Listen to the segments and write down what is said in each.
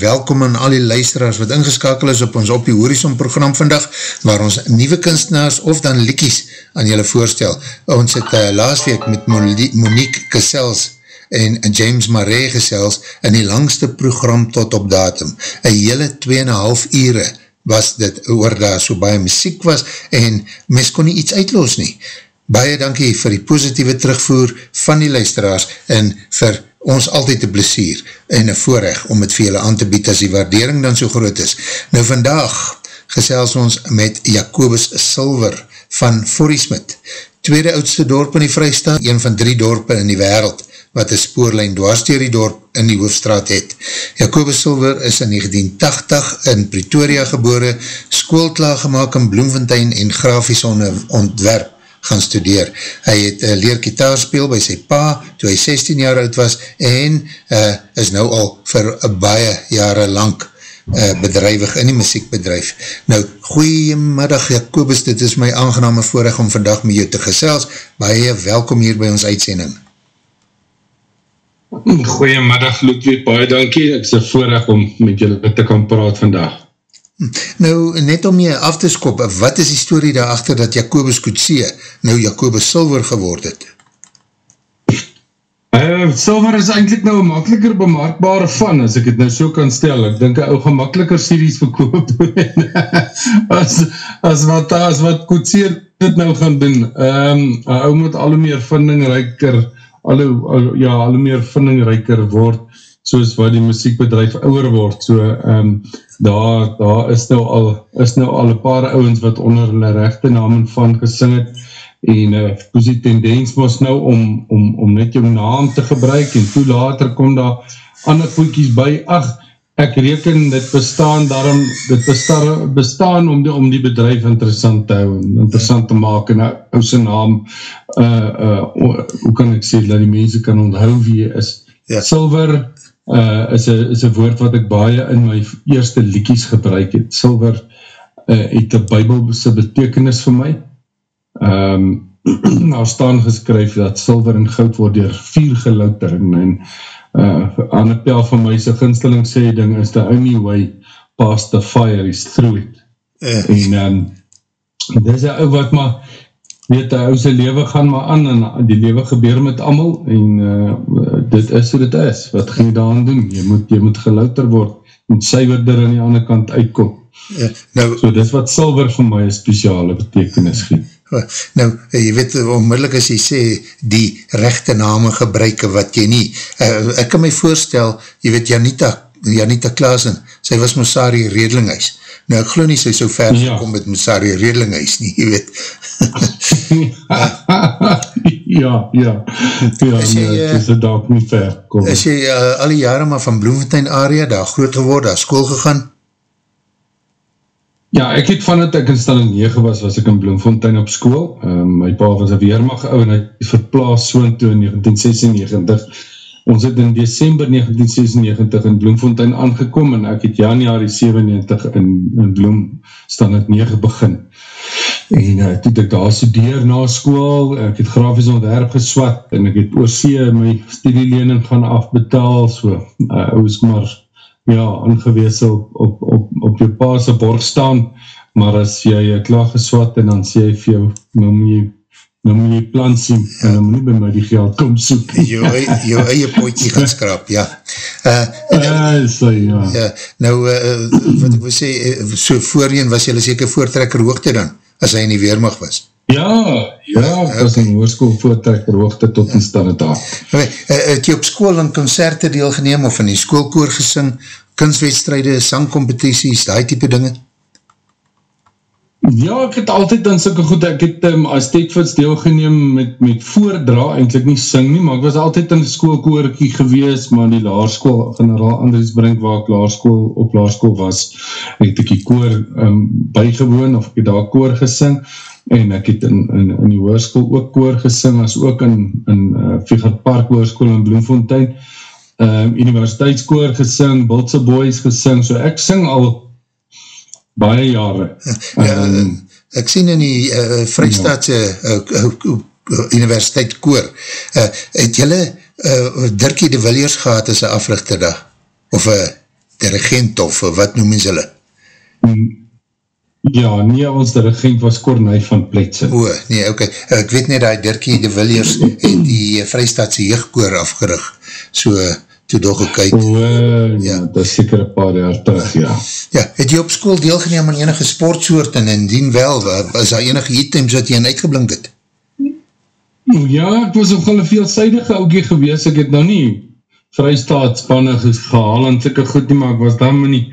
welkom aan al die luisteraars wat ingeskakel is op ons Op die Horizon program vandag, waar ons nieuwe kunstenaars of dan liekies aan julle voorstel. Ons het uh, laas week met Monique Kessels en James Marais gesels in die langste program tot op datum. Een hele 2,5 ure was dit oor daar so baie muziek was en mens kon nie iets uitloos nie. Baie dankie vir die positieve terugvoer van die luisteraars en vir ons altyd een plesier en een voorrecht om het vir julle aan te bied as die waardering dan so groot is. Nou vandag gesels ons met Jacobus Silver van Forriesmit, tweede oudste dorp in die Vrijstaat, een van drie dorpe in die wereld wat een spoorlijn dwarsteer die dorp in die hoofdstraat het. Jacobus Silver is in 1980 in Pretoria gebore, skoolklaar gemaakt in Bloemfontein en grafisch ontwerp gaan studeer. Hy het uh, leer kitaar speel by sy pa, toe hy 16 jaar oud was, en uh, is nou al vir uh, baie jare lang uh, bedrijwig in die muziekbedrijf. Nou, goeiemiddag Jacobus, dit is my aangename voorrecht om vandag met jou te gesels. Baie welkom hier by ons uitsending. Goeiemiddag Ludwig, baie dankie. Ek is een voorrecht om met julle te kan praat vandag. Nou, net om jy af te skop, wat is die story daarachter dat Jacobus Kutsie nou Jacobus Silver geword het? Uh, silver is eindelijk nou een makkeliker bemaakbare van, as ek het nou so kan stel. Ek denk, een gemakkeliker series verkoop as, as wat, as wat Kutsie dit nou gaan doen. Um, ou moet al meer vindingrijker, al, al, ja, al meer vindingrijker word, soos wat die muziekbedrijf ouwer word, so um, daar, daar is nou al is nou al een paar ouwens wat onder hulle rechte namen van gesing het, en uh, hoe die tendens was nou om, om, om net jou naam te gebruik, en toe later kom daar ander koekies by, ach, ek reken dit bestaan daarom, dit bestaan, bestaan om die, om die bedrijf interessant te hou, interessant te maak, en ou sy naam, uh, uh, hoe kan ek sê, dat die mense kan onthou wie jy is. Ja. Silver, uh, is een woord wat ek baie in my eerste liekies gebruik het. Silver uh, het een bybelse betekenis vir my. Um, daar staan geskryf dat silver en goud word door vier gelouter en, en uh, aan het pel van my sy ginstelling sê ding is the only way past the fire is through it. Uh. En um, dit is een ou wat maar weet, hy sy leven gaan maar aan, en die leven gebeur met amal, en uh, dit is hoe dit is, wat gaan jy daan doen, jy moet, jy moet gelouter word, moet syverder aan die andere kant uitkom, ja, nou, so dit is wat silver vir my een speciale betekenis geef. Nou, jy weet, onmiddellik as jy sê, die rechte name gebruike wat jy nie, uh, ek kan my voorstel, jy weet, Janita, Janita Klaasen, sy was Mosari Redlinghuis, Nou, ek geloof nie sy so ver ja. kom met Moussari Redelinghuis nie, jy weet. ja, ja. Ja, is jy, nee, is het ook nie ver kom. Is jy uh, al die jare maar van Bloemfontein area daar groot geworden, daar school gegaan? Ja, ek het van het ek in stelling 9 was, was ek in Bloemfontein op school. Um, my pa was een weermacht ou en hy verplaas so toe in 1996 Ons het in december 1996 in Bloemfontein aangekom en ek het januari 97 in, in Bloem staan het 9 begin. En uh, toe ek daar studeer na school, ek het grafisch ontwerp geswat en ek het oorsee my studielening gaan afbetaal, so uh, oos maar ja, aangewees op, op, op, op jou paase borg staan, maar as jy klaar geswat en dan sê jy vir jou, nou moet jy nou moet jy plan sien, ja. en dan moet nie by my die geld kom soek. jou, jou eie potje gaan skrap, ja. Uh, nou, uh, so, ja. ja. Nou, uh, wat ek wil sê, so voorheen was jy seker voortrekker hoogte dan, as hy in die weermacht was. Ja, ja, ek was in hoerskoel voortrekker hoogte tot in stand het af. Okay, uh, het jy op school in concerte deel geneem, of in die schoolkoor gesing, kunstwedstrijde, sangcompetities, die type dinge? Ja, ek het altyd in sulke goed, ek het um, as Stekfits deelgeneem met, met voordra, eindelijk nie sing nie, maar ek was altyd in die schoolkoorkie gewees, maar in die laarskool, generaal Andries Brink, waar ek laarskool, op laarskool was, het ek die koor um, bygewoon, of ek het daar koor gesing, en ek het in, in, in die hoerskool ook koor gesing, as ook in, in uh, Vigert Park hoerskool in Bloemfontein, um, universiteitskoor gesing, Bultse Boys gesing, so ek sing al baie jare. Ja, um, ek sien in die uh, Vrijstaatse uh, uh, universiteit koor, uh, het jylle uh, Dirkie de Williers gehad as een africhter dag? Of een dirigent of wat noem ons hulle? Ja, nie ons dirigent was Cornei van Pletse. O, nee, oké. Okay. Ek weet nie dat Dirkie de Williers het die Vrijstaatse jeugdkoor afgerig. So, uh, toe doch gekyk. O, ja, dat is seker een paar jaar terug, ja. Ja, het jy op school deelgeneem aan enige sportsoort en indien wel, is daar enige items wat jy in uitgeblink het? Ja, ek was ook al een veelzijdige oukie gewees, ek het nou nie vrystaatspanne gehaal en sikke goed nie, maar ek was dan nie,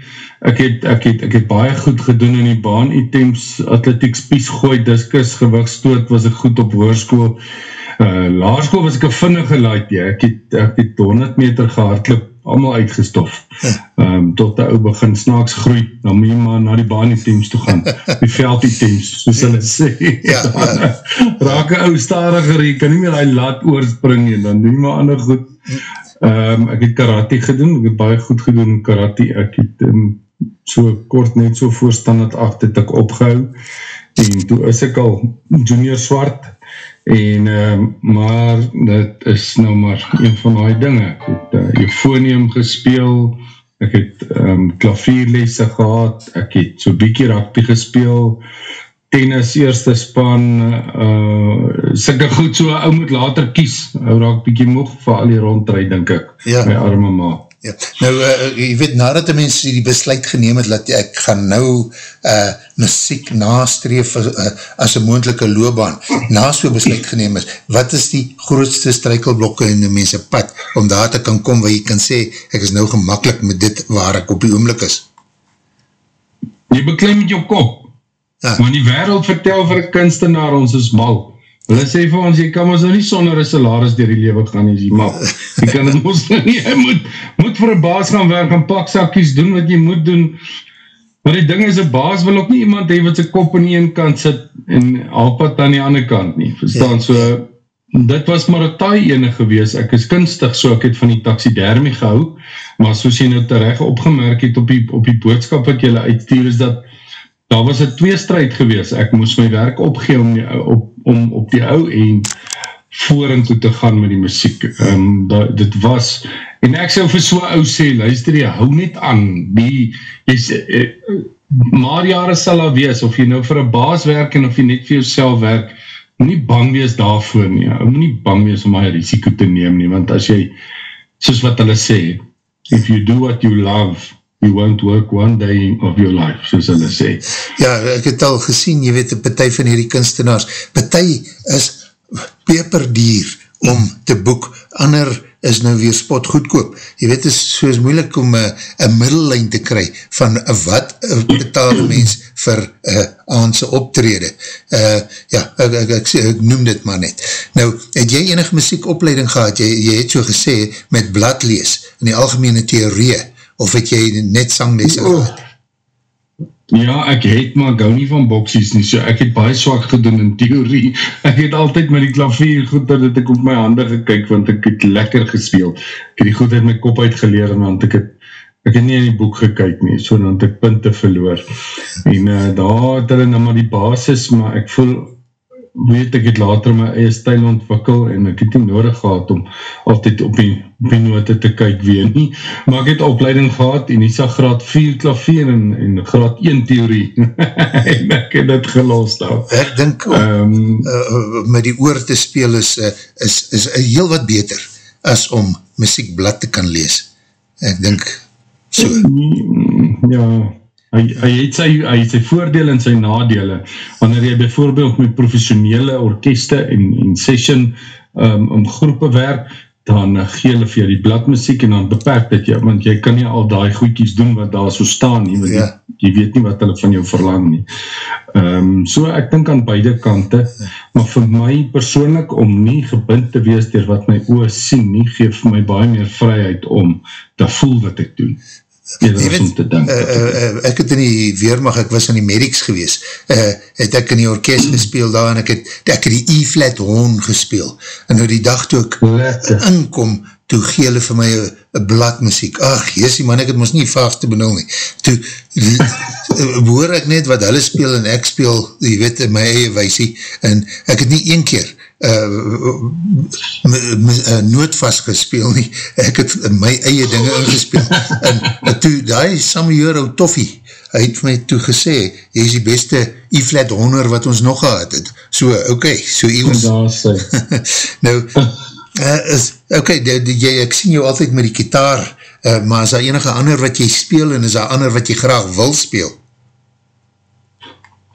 ek het, ek het, ek het baie goed gedoen in die baan items, atletiek spies gooi, diskus, gewigstoot, was ek goed op hoorskoel, Uh, laarskool was ek een vinnige laat, ja. ek, het, ek het 100 meter gehardloop, allemaal uitgestof, um, tot die ou begin snaaks groei, dan moet jy maar na die baan die teams toe gaan, die veld die teams, soos hulle sê, ja, ja. raak een ou stariger, jy kan nie meer die laat oorspring, en dan doen jy maar ander goed, um, ek het karate gedoen, ek het baie goed gedoen karate, ek het um, so kort net so voorstand het acht, het ek opgehou, en toe is ek al junior swart, en uh, maar dit is nou maar een van die dinge. Ek het uh, euphonium gespeel. Ek het um, klavierlesse gehad. Ek het so bykie rugby gespeel. Tennis eerste span uh, sikke goed. So ou moet later kies. Ou raak bykie moeg vir al die rondrijd denk ek. Ja. my arme maat Ja. Nou, uh, jy weet, nadat die mens die besluit geneem het, dat ek gaan nou uh, muziek nastreef uh, as een moendelike loopbaan, na so besluit geneem is, wat is die grootste strykelblokke in die mense pad, om daar te kan kom, waar jy kan sê, ek is nou gemakkelijk met dit waar ek op die oomlik is? Jy beklim met jou kop, ja. maar die wereld vertel vir een kunstenaar, ons is mal, Hulle sê vir ons, jy kan ons nou nie sonder een salaris dier die lewe gaan, jy mag. Jy kan het ons nou nie, jy moet, moet vir een baas gaan werk, en paksakkies doen wat jy moet doen. Maar die ding is, een baas wil ook nie iemand hee wat sy kop die ene kant sit, en alpad aan die andere kant nie. Verstaan, ja. so, dit was maar een taai ene gewees. Ek is kunstig, so ek het van die taxidermie gehou, maar soos jy nou terecht opgemerk het op die, op die boodskap wat jy uitstuur, is dat, daar was een tweestrijd gewees, ek moes my werk opgee om, die, op, om op die ou en voorin toe te gaan met die muziek. Um, dat, dit was, en ek sal vir so ou sê, luister jy, hou net aan, die, jy sê, uh, maar jare sal daar wees, of jy nou vir een baas werk, en of jy net vir jouself werk, nie bang wees daarvoor nie, moet nie bang wees om my risiko te neem nie, want as jy, soos wat hulle sê, if you do what you love, you won't work one day of your life, soos hulle sê. Ja, ek het al gesien, jy weet, die partij van hierdie kunstenaars, partij is peperdier om te boek, ander is nou weer spot goedkoop. Jy weet, is soos moeilik om een middellijn te kry van wat betaal mens vir aanse optrede. Uh, ja, ek, ek, ek, ek noem dit maar net. Nou, het jy enige muziekopleiding gehad? Jy, jy het so gesê met bladlees in die algemene theorie, of het jy net sanglese oh. gehad? Ja, ek het, maar ek hou nie van boksies nie, so ek het baie swak gedoen in theorie. Ek het altyd met die klavier goed dat ek op my hande gekyk, want ek het lekker gespeel. Ek het die goed uit my kop uitgeleer, want ek het, ek het nie in die boek gekyk nie, so dan het ek punte verloor. En uh, daar het hulle nou maar die basis, maar ek voel, weet ek het later my eie stijl ontwikkel en ek het nie nodig gehad om altyd op die, op die note te kyk weer nie, maar ek het opleiding gehad en Isa graad 4 klavier en, en graad 1 theorie en ek het dit gelost al. Ek dink om um, uh, met die oor te speel is, uh, is, is uh, heel wat beter as om muziekblad te kan lees. Ek dink so. Ja, Hy, hy, het sy, hy het sy voordeel en sy nadele. Wanneer jy bijvoorbeeld met professionele orkeste en, en session um, om groepen werk, dan uh, gee hulle vir jou die bladmuziek en dan beperk dit jou, want jy kan nie al die goeikies doen wat daar so staan nie, want ja. jy, jy weet nie wat hulle van jou verlang nie. Um, so ek dink aan beide kante, maar vir my persoonlik om nie gebind te wees dier wat my oor sien nie, geef vir my baie meer vryheid om te voel wat ek doen. Jy weet, uh, uh, uh, ek het in die Weermag, ek was in die medics gewees, uh, het ek in die orkest gespeel daar en ek het, ek het die E-flat horn gespeel. En nou die dag toe ek Lekker. inkom, toe gee hulle vir my een bladmuziek. Ach, jesie man, ek het ons nie vaag te benul nie. Toe hoor ek net wat hulle speel en ek speel, jy weet, in my eie weisie, en ek het nie een keer uh, noodvast gespeel nie, ek het my eie dinge ingespeel, en toe die Samuel Toffie, hy het my toe gesê, hy is die beste E-flat honor wat ons nog gehad het, so, ok, so Iels, nou, uh, is, ok, die, die, jy, ek sien jou altyd met die kitaar, uh, maar is daar enige ander wat jy speel, en is daar ander wat jy graag wil speel?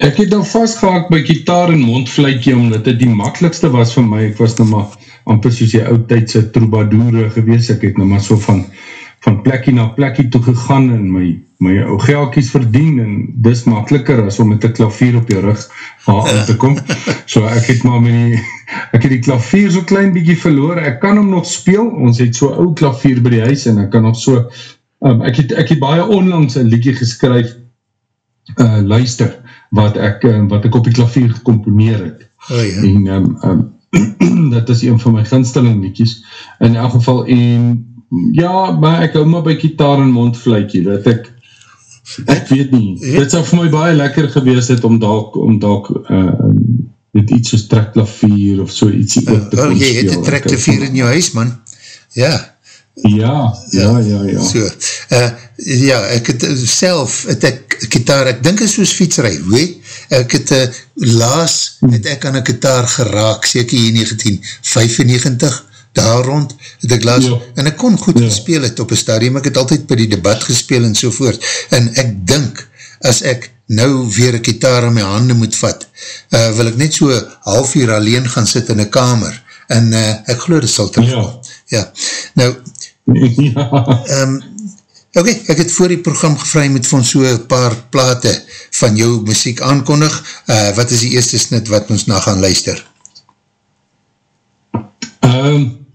Ek het dan vastgehaak by gitaar en mondvleitje, omdat dit die makkelijkste was vir my. Ek was nou maar amper soos die oudtijdse troubadoure gewees. Ek het nou maar so van, van plekkie na plekkie toe gegaan en my, my geelkies verdien en dis makkeliker as om met die klavier op jou rug aan te kom. So ek het maar met die, ek het die klavier so klein bykie verloor. Ek kan hom nog speel. Ons het so oud klavier by die huis en ek kan nog so, um, ek, het, ek het baie onlangs een liedje geskryf, uh, luister, wat ek, eh, wat ek op die klavier gecomponeer het. Oh, ja. En um, um, dat is een van my ginstelling liedjes. In elk geval, en ja, maar ek hou maar by gitaar en mondvleitje, dat ek, ek weet nie, ja. dit sal vir my baie lekker gewees het om dalk, om dalk, uh, met iets soos trekklavier of so iets uh, te kon speel. Jy het een trekklavier in jou huis, man. Ja. Ja, ja, ja, ja. So, uh, ja, ek het self, het ek kitaar, ek dink is soos fietsrij, weet, ek het uh, laas, het ek aan een kitaar geraak, seker hier 1995, daar rond, het ek laas, ja. en ek kon goed ja. gespeel het op een stadium, ek het altyd by die debat gespeel en sovoort, en ek dink, as ek nou weer een kitaar aan my handen moet vat, uh, wil ek net so half uur alleen gaan sit in een kamer, en uh, ek geloof dit sal terugkom. Ja. Ja, nou, ja. Um, ok, ek het voor die program gevraag met van so paar plate van jou muziek aankondig. Uh, wat is die eerste snit wat ons na gaan luister? Um,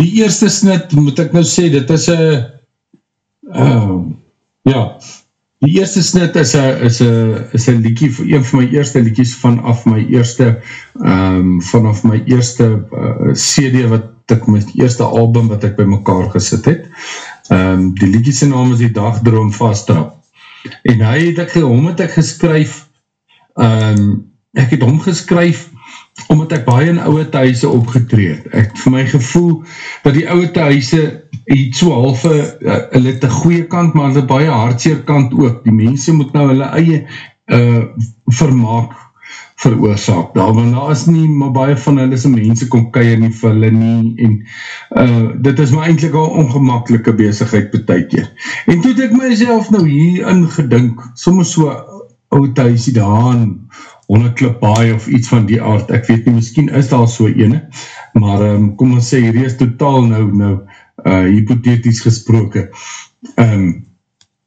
die eerste snit, moet ek nou sê, dit is een uh, ja, die eerste snit is een is een, is een liedje, een van my eerste liedjes vanaf my eerste um, vanaf my eerste uh, CD wat ek my eerste album wat ek by mekaar gesit het. Um, die liedje sy naam is die dagdroom vasttrap. En hy het ek, hom het ek geskryf, um, ek het hom geskryf, omdat ek baie in ouwe thuise opgetreed. Ek vir my gevoel, dat die ouwe thuise iets so halve, uh, hulle het een goeie kant, maar hulle baie hartseer kant ook. Die mense moet nou hulle eie uh, vermaak veroorzaak daar, want daar is nie, maar baie van hulle se mense kom keier nie vir hulle nie, en uh, dit is my eindelijk al ongemakkelike bezigheid betuikeer. En toe het ek myself nou hier ingedink, soms so oud huisie daan, honderdklipbaai of iets van die aard, ek weet nie, miskien is daar so ene, maar um, kom ons sê, hier is totaal nou, nou, uh, hypothetisch gesproke, um,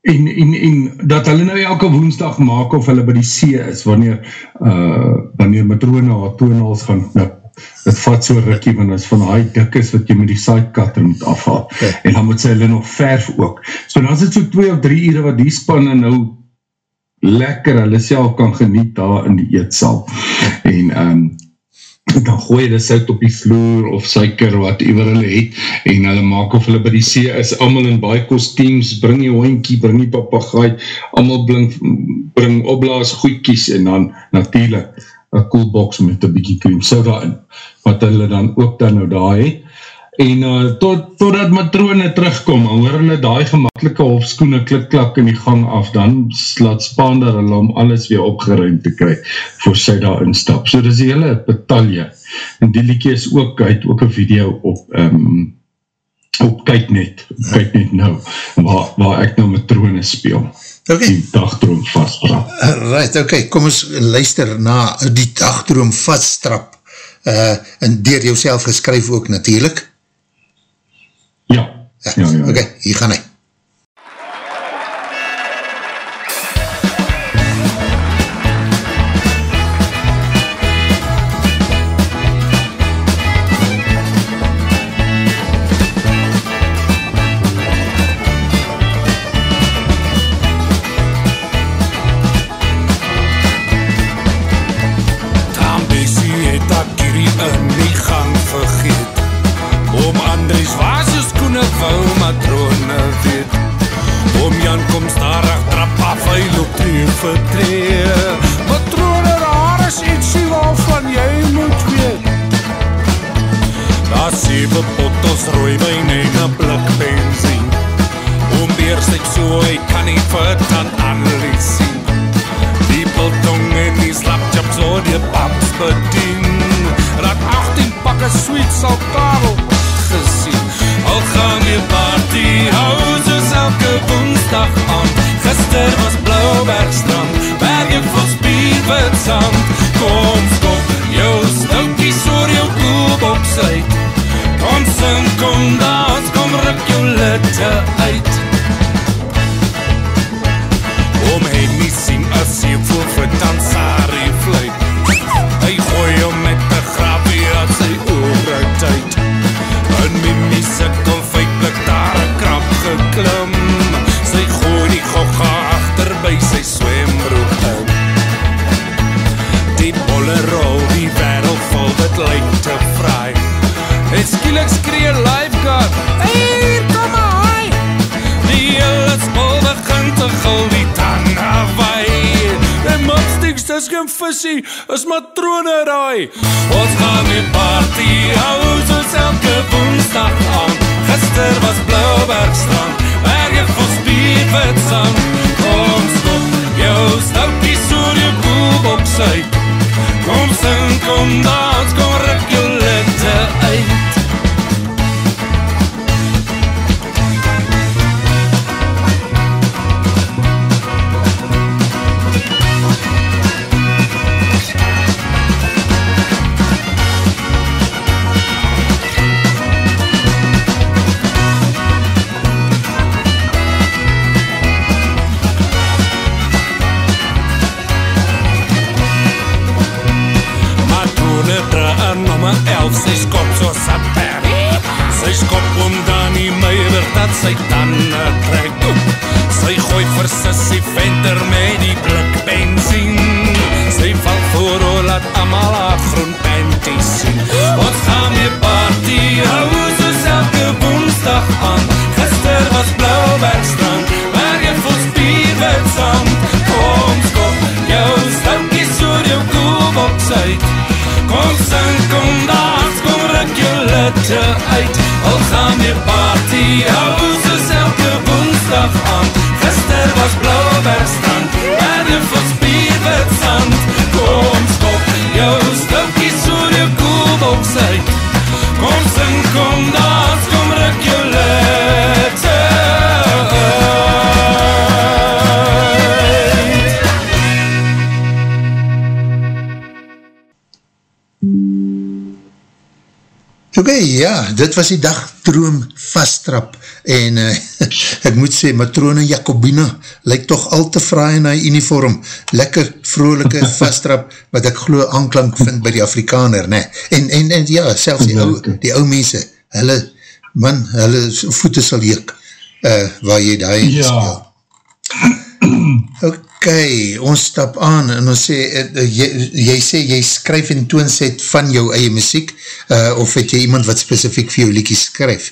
en, en, en dat hulle nou elke woensdag maak of hulle by die see is, wanneer uh, wanneer matrone haar toonhals gaan knip, het vat so rikkie, want is van die dik is wat jy met die sidecutter moet afhaal, okay. en dan moet sy hulle nog verf ook. So dan is het so 2 of 3 ure wat die spanne nou lekker hulle self kan geniet daar in die eetsal. En um, dan gooi die sout op die vloer of suiker wat ewer hulle het en hulle maak of hulle by die see is, allemaal in baie kosteems, bring die hoinkie, bring die papagaai, allemaal bring, bring opblaas goedkies en dan natuurlijk een koelbox met een bykie cream soda in, wat hulle dan ook dan nou daar het en uh, tot, totdat matrone terugkom, hoor hulle die gemakkelike hofskoene klik-klak in die gang af, dan slaat Spaander hulle om alles weer opgeruimd te kry, voor sy daar instap. So dis die hele betalje, en die liekie is ook, hy het ook een video op, um, op Kijknet, Kijknet nou, waar, waar ek nou matrone speel. Okay. Die dagdroom vaststrap. Right, ok, kom ons luister na die dagdroom vaststrap, uh, en dier jou geskryf ook natuurlijk. Ja, ja, ja. ja. Ok, hier gaan hy. Geen visie, is matrone raai. Ons gaan die party hou soos elke woensdag aan. Gister was Blauwbergstrand, berge vol spierwit sand. Kom stop jou stoukies oor jou koelbox uit Kom sing, kom dans, Al gaan Ok, ja, dit was die dag droom vasttrap en uh, ek moet sê, matrone Jacobina lyk toch al te fraai in die uniform, lekker vrolike vasttrap, wat ek glo aanklank vind by die Afrikaner, ne? en, en, en ja, selfs die ou, die ou mense, hulle, man, hulle voete sal jeek, uh, waar jy daar Ja. speel. Ok, ons stap aan en ons sê, uh, jy, jy sê jy skryf en toonset van jou eie muziek, uh, of het jy iemand wat specifiek vir jou liekies skryf?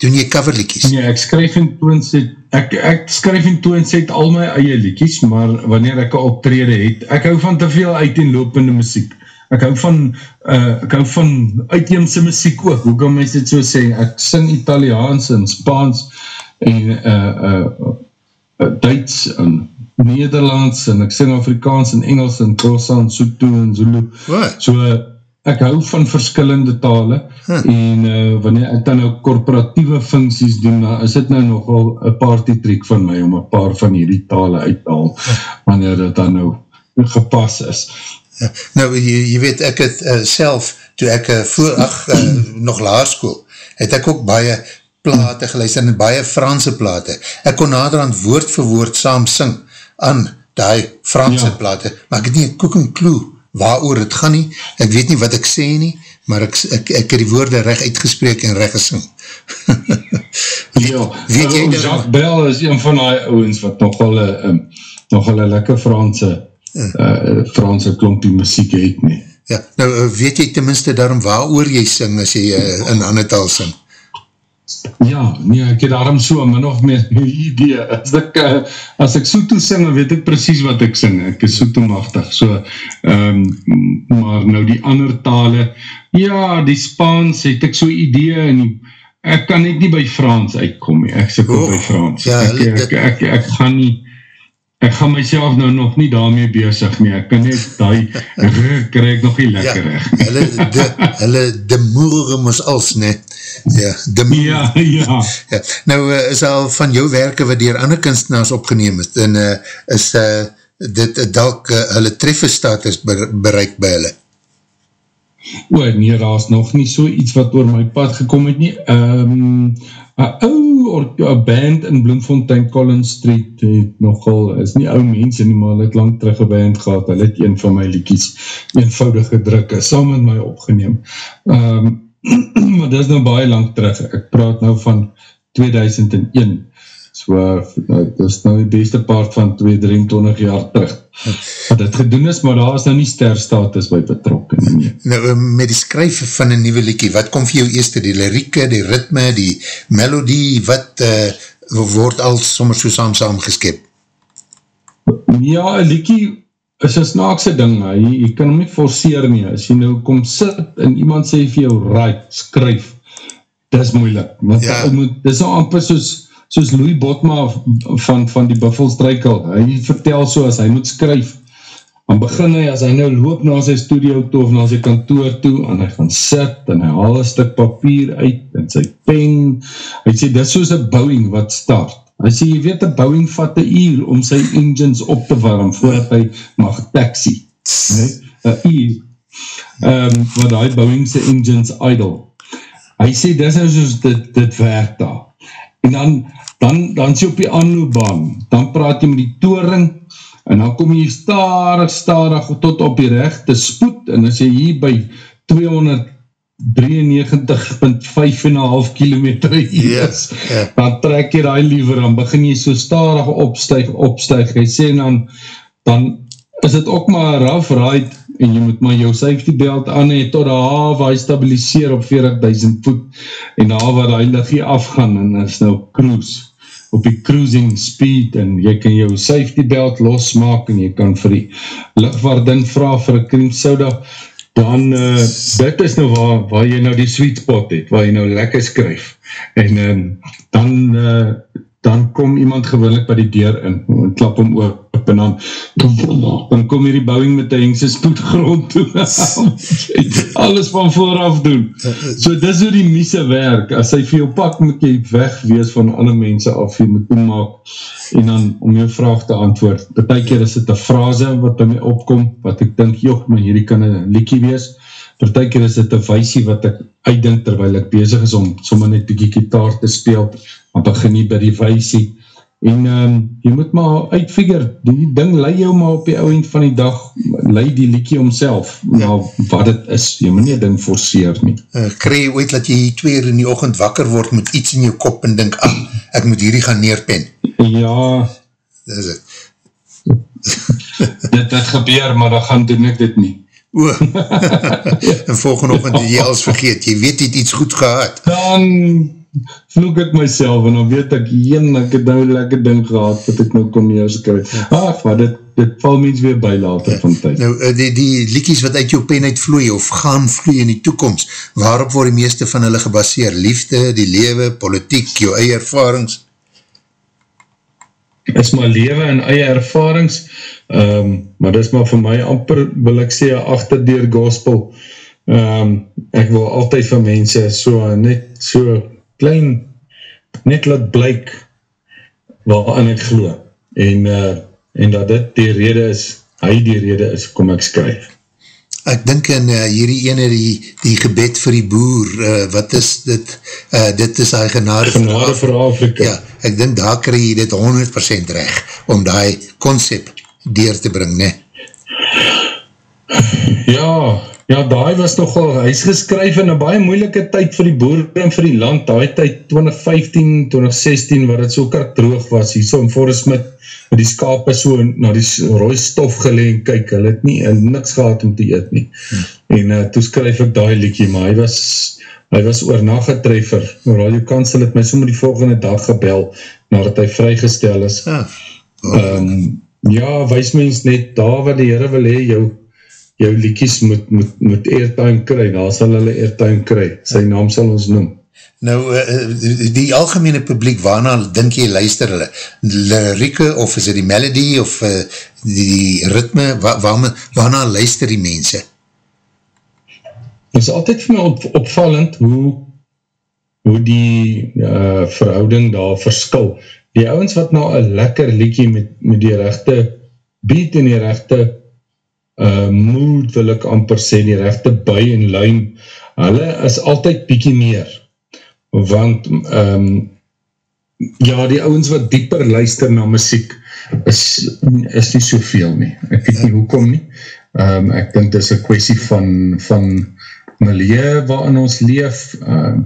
Doen jy cover liekies? Nee, ek skryf en toonset, ek, ek skryf en toonset al my eie liedjies, maar wanneer ek een optrede het, ek hou van te veel uiteenlopende muziek. Ek hou van, uh, ek hou van uitheemse muziek ook, hoe kan mens dit so sê, ek sing Italiaans en Spaans en uh, uh, Duits en Nederlands en ek sing Afrikaans en Engels en Xhosa en Sotho en Zulu. Wat? So ek hou van verskillende tale huh. en uh, wanneer ek dan nou korporatiewe funksies doen, dan is dit nou nogal een party trick van my om een paar van hierdie tale uit te haal, wanneer dit dan nou gepas is. Nou, jy, jy weet, ek het uh, self toe ek uh, voor, ach, uh, nog laarskoel, het ek ook baie plate geluister en baie Franse plate. Ek kon naderhand woord vir woord saam sing aan die Franse ja. plate, maar ek het nie een koek en kloe waar oor het gaan nie, ek weet nie wat ek sê nie, maar ek, ek, ek het die woorde recht uitgespreek en recht gesing. ja, weet jy uh, Jacques Bell is een van die ouwens wat nogal um, nogal een lekker Franse uh, Franse klompie muziek het nie. Ja, nou weet jy tenminste daarom waar oor jy sing as jy uh, in ander taal sing? Ja, nee, ek het daarom so my nog meer idee. As ek, uh, as ek so toe sing, weet ek precies wat ek sing. Ek is so toemachtig. So, um, maar nou die ander tale, ja, die Spaans het ek so idee en die, ek kan net nie by Frans uitkom. Ek sê oh, by Frans. Ja, ek, ek, ek, ek, ek gaan nie, ek gaan myself nou nog nie daarmee bezig nie, ek kan net die, krijg nog nie lekker ja. Hulle, de, hulle, de moere moes als, ne, ja, de moere. Ja, ja. ja. Nou, uh, is al van jou werke wat dier ander kunstenaars opgeneem het, en uh, is uh, dit uh, dalk uh, hulle treffestatus bereik by hulle? O, nee, daar is nog nie so iets wat oor my pad gekom het nie. Um, een ou band in Bloemfontein Collins Street het nogal, is nie ou mense nie, maar het lang terug een band gehad, hy het een van my liekies eenvoudige drukke saam met my opgeneem. Um, maar dit is nou baie lang terug, ek praat nou van 2001, so nou, dit is nou die beste paard van 2-23 jaar terug wat dit gedoen is, maar daar is nou nie sterstatus by betrokken nie. Nou, eh, met die skryf van een nieuwe liekie, wat kom vir jou eerste, die lirieke, die ritme, die melodie, wat uh, word al sommer so saam saam geskip? Ja, een liekie is een snaakse ding, jy, jy kan hom nie forceer nie, as jy nou kom sit en iemand sê vir jou, right, skryf, dit is moeilik, want ja. dit is nou amper soos, soos Louis Botma van, van die Buffelsdreikel, hy vertel so, as hy moet skryf, dan begin hy, as hy nou loop na sy studio toe, of na sy kantoor toe, en hy gaan sit, en hy haal een stuk papier uit, en sy pen, hy sê, dit soos een bouwing wat start, hy sê, jy weet, een bouwing vat een uur, om sy engines op te warm, voordat hy mag taxi, een uur, um, wat hy bouwing sy engines idle, hy sê, dit is nou soos dit, dit werk daar, en dan, dan, dan is jy op die anloopbaan, dan praat jy met die toering, en dan kom jy starig, starig tot op die rechte spoed, en as jy hier by 293.5,5 kilometer yes, yeah. dan trek jy die liever, dan begin jy so starig opstuig, opstuig, hy sê, dan, dan is het ook maar rough ride, en jy moet maar jou safety belt aan hee, tot daar waar hy stabiliseer op 40.000 voet, en daar waar hy liggie afgaan, en is nou cruise, op die cruising speed, en jy kan jou safety belt losmaak, en jy kan vir die lichtwaardin vraag vir een cream soda, dan, uh, dit is nou waar, waar jy nou die sweet spot het, waar jy nou lekker skryf, en uh, dan, uh, dan kom iemand gewillig by die deur in, en klap hom oop, en dan, dan kom hier die bouwing met die hengse spoed grond toe, alles van vooraf doen, so dis hoe die miese werk, as hy vir jou pak, moet jy wegwees van alle mense af, jy moet ommaak, en dan om jou vraag te antwoord, betek keer is dit een frase wat by my opkom, wat ek dink, joh, maar hierdie kan een liekie wees, Partijker is dit een weisie wat ek uitdink terwijl ek bezig is om sommer net die gitaar te speel, maar begin nie by die weisie. En um, jy moet maar uitfigure, die ding lei jou maar op die ouwend van die dag, lei die liekie omself, ja. maar wat het is, jy moet nie ding forceer nie. Uh, Kree jy ooit dat jy twee uur in die ochend wakker word met iets in jou kop en dink, ah, ek moet hierdie gaan neerpen. Ja. Dit is het. dit het gebeur, maar dan gaan doen ek dit nie. O, en volgende ochtend jy alles vergeet, jy weet jy het iets goed gehad. Dan vloek ek myself en dan weet ek, jyn, ek het nou lekker ding gehad, wat ek nou kom neerskryf. Ach, maar dit, dit val mens weer by later van tyd. Nou, eh, die, die liekies wat uit jou pen uitvloei, of gaan vloei in die toekomst, waarop word die meeste van hulle gebaseer? Liefde, die lewe, politiek, jou eie ervarings? Is maar lewe en eie ervarings, um, maar dis maar vir my amper, wil ek sê, achterdeur gospel, um, ek wil altyd van mense so, net so klein, net laat blyk waarin ek glo, en, uh, en dat dit die rede is, hy die rede is, kom ek skryf. ek dink in uh, hierdie ene die, die gebed vir die boer, uh, wat is dit, uh, dit is hy genade, genade vir Afrika. Ja, ek dink daar krijg jy dit 100% recht, om die concept deur te bring, ne? Ja, ja, daai was nogal, hy is geskryf in een baie moeilike tyd vir die boer en vir die land, daai tyd 2015, 2016, waar het so kart droog was, hier so in Forrest met, met die skape so na die rooi stof geleen, kyk, hy het nie, niks gehad om te eet nie. Hmm. En uh, toe skryf ek daai liekie, maar hy was, hy was oor nagetreffer, Radio Kansel het my sommer die volgende dag gebel, nadat hy vrygestel is. Ja, oh. um, ja wees net daar wat die heren wil hee, jou jou liedjes moet, moet, moet airtime kry, daar sal hulle airtime kry, sy naam sal ons noem. Nou, uh, die algemene publiek, waarna dink jy luister hulle? Lirieke, of is dit die melody, of uh, die ritme, wa waarna, waarna luister die mense? Het is altyd vir my op, opvallend hoe, hoe die uh, verhouding daar verskil. Die ouwens wat nou een lekker liedje met, met die rechte beat en die rechte uh, mood wil ek amper sê, die rechte bui en luim, hulle is altyd piekie meer, want um, ja, die ouwens wat dieper luister na muziek, is, is nie soveel nie, ek weet nie hoekom nie, um, ek dink dit is een kwestie van, van milieu waarin ons leef, um,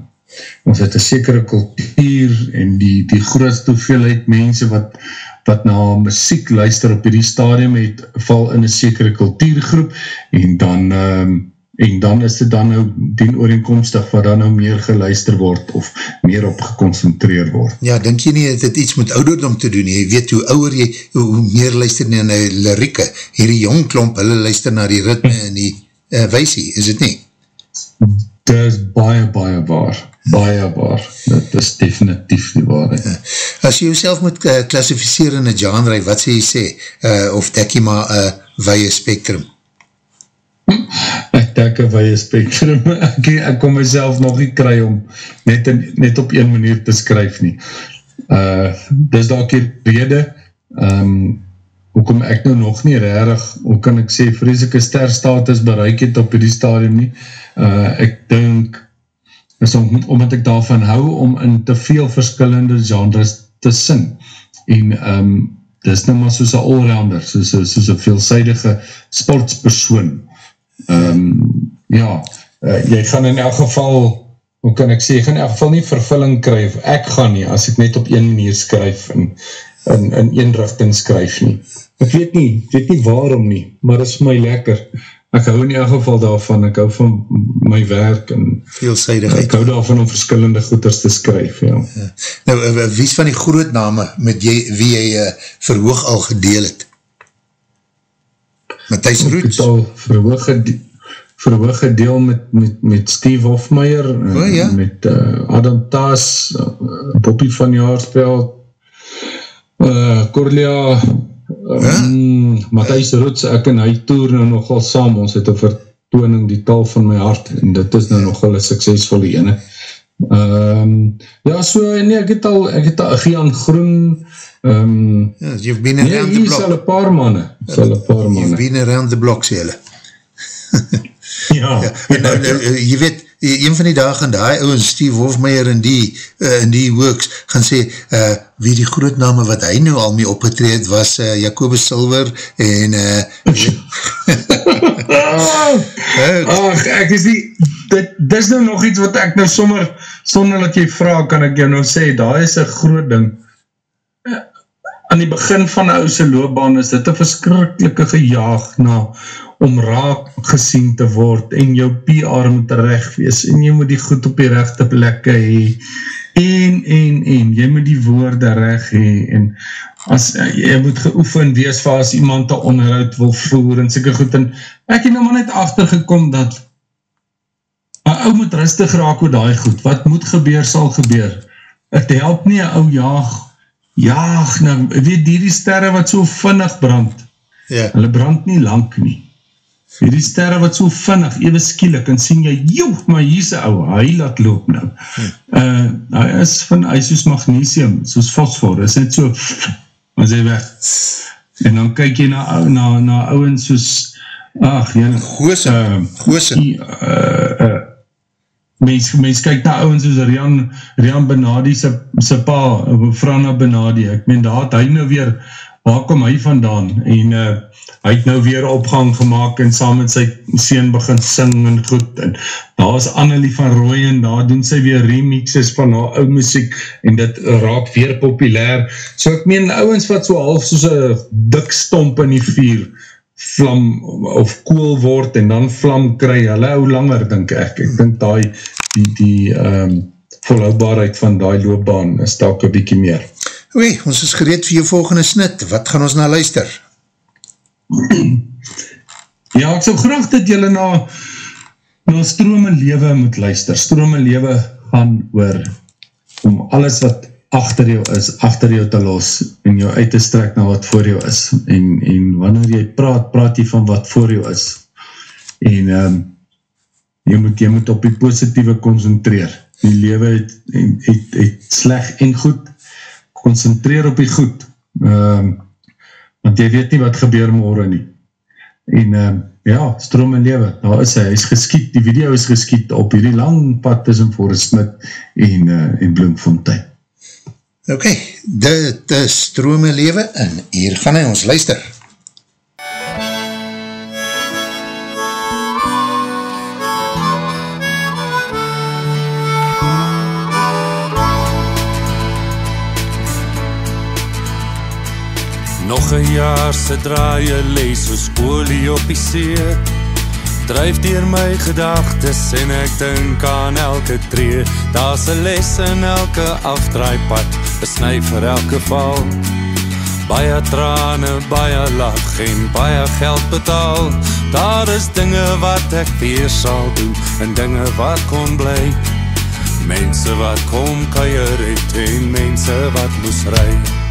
ons het een sekere kultuur en die, die grootste hoeveelheid mense wat wat na muziek luister op die stadium het, val in een sekere kultuurgroep, en dan, um, en dan is dit dan nou dien ooreenkomstig wat dan nou meer geluister word, of meer op geconcentreer word. Ja, denk jy nie, dat het iets met ouderdom te doen, jy weet hoe ouwer jy, hoe meer luister na die lirieke, hierdie jong klomp, hulle luister na die ritme en die uh, weisie, is het nie? Dit is baie, baie waar baie waar, dit is definitief die waarheid. Ja. As jy jouself moet uh, klassificeer in een genre, wat sê jy sê, uh, of dek jy maar een uh, weie spectrum? Ek dek een weie spectrum, ek, ek kom myself nog nie kry om net, in, net op een manier te skryf nie. Uh, dis daar keer rede, um, hoekom ek nou nog nie rarig, hoe kan ek sê, vreselike sterstatus bereik het op die stadium nie, uh, ek dink, is om, omdat ek daarvan hou om in te veel verskillende genres te sing. En um, dis nou maar soos een allrounder, soos, soos een veelzijdige sportspersoon. Um, ja, uh, jy gaan in elk geval, hoe kan ek sê, jy gaan in elk geval nie vervulling kryf, ek gaan nie, as ek net op een manier skryf en in, in een richting skryf nie. Ek weet nie, weet nie waarom nie, maar is my lekker ek hou in die geval daarvan, ek hou van my werk en veelzijdigheid. Ek hou daarvan om verskillende goeders te skryf, ja. ja. Nou, eh, wie is van die groot name met jy, wie jy uh, verhoog al gedeel het? Matthijs Roets? Ek het al verhoog gedeel, verhoog gedeel met, met, met Steve Hofmeyer, oh, ja? met uh, Adam Taas, uh, Poppy van Jaarsveld, uh, Corlia, Um, Matthijs Roots, ek en hy toer nou nogal saam, ons het een vertooning die tal van my hart, en dit is nou nogal een suksesvolle ene. Um, ja, so, nee, ek het al, ek het al, Gian Groen, um, ja, you've been nee, around the block. Nee, een paar manne, sal een paar manne. You've been around the block, sê hulle. ja. ja nou, nou, jy weet, een van die dag en die ouwens, Steve Hofmeyer en die, uh, in die works, gaan sê, uh, wie die groot name wat hy nou al mee opgetreed was, uh, Jacobus Silver en uh, Ach, ek is die dit, dit is nou nog iets wat ek nou sommer, sonder dat jy vraag, kan ek jou nou sê, daar is een groot ding. Aan die begin van die ouse loopbaan is dit een verskrikkelike gejaag na om raak gesien te word en jou PR moet recht wees en jy moet die goed op die rechte plekke hee en, en, en, jy moet die woorde recht hee en as, jy moet geoefen wees vir as iemand te onderhoud wil voer en sikke goed en ek het nou maar net achtergekom dat een ou moet rustig raak oor die goed, wat moet gebeur sal gebeur, het help nie een ou jaag jaag, nou, weet die die sterre wat so vinnig brand, ja. hulle brand nie lang nie, die sterre wat so vinnig, even skielik, en sien jy, joh, maar hier is een ouwe, hy laat loop nou. Hmm. Uh, hy is van, hy is soos magnesium, soos fosfor, is net so, maar sy weg. En dan kyk jy na, na, na ouwens soos Ach, jylle. Goosen, Ehm, Goosen. uh, uh, mens, mens kyk na ouwens soos Rian, Rian Benadi se pa, Frana Benadi, ek meen daar het hy nou weer, waar kom hy vandaan, en uh, hy het nou weer opgang gemaakt en saam met sy sien begin sing en goed, en daar is Annelie van Rooy en daar doen sy weer remixes van haar ou muziek en dit raak weer populair, so ek meen ouwens wat so half soos een dik stomp in die vuur, vlam of koel word en dan vlam kry, hulle hou langer dink ek, ek dink die, die, die um, volhoubaarheid van die loopbaan is dalk een bykie meer. Oei, ons is gereed vir jou volgende snit, wat gaan ons na luister? Ja, ek sal graag dat jylle na, na Strome Lewe moet luister. Strome Lewe gaan oor om alles wat achter jou is, achter jou te los en jou uit te strek na wat voor jou is. En, en wanneer jy praat, praat jy van wat voor jou is. En um, jy, moet, jy moet op die positieve concentreer. Die lewe het, het, het, het sleg en goed, concentreer op die goed. Um, want jy weet nie wat gebeur morgen nie. En um, ja, stroom en lewe, daar is hy, hy is geskiet, die video is geskiet op hierdie lang pad tussen Forest Smit en, uh, en Bloemfontein. Ok, dit is strome lewe en hier gaan hy ons luister. Jaar se draaie lees soos olie op die see. Drijf dier my gedagtes en ek dink aan elke tree. Daar's een les in elke afdraaipad, besnui vir elke val. Baie trane, baie lach en baie geld betaal. Daar is dinge wat ek weer sal doen en dinge wat kon bly. Mense wat kom keier het en mense wat moes rijd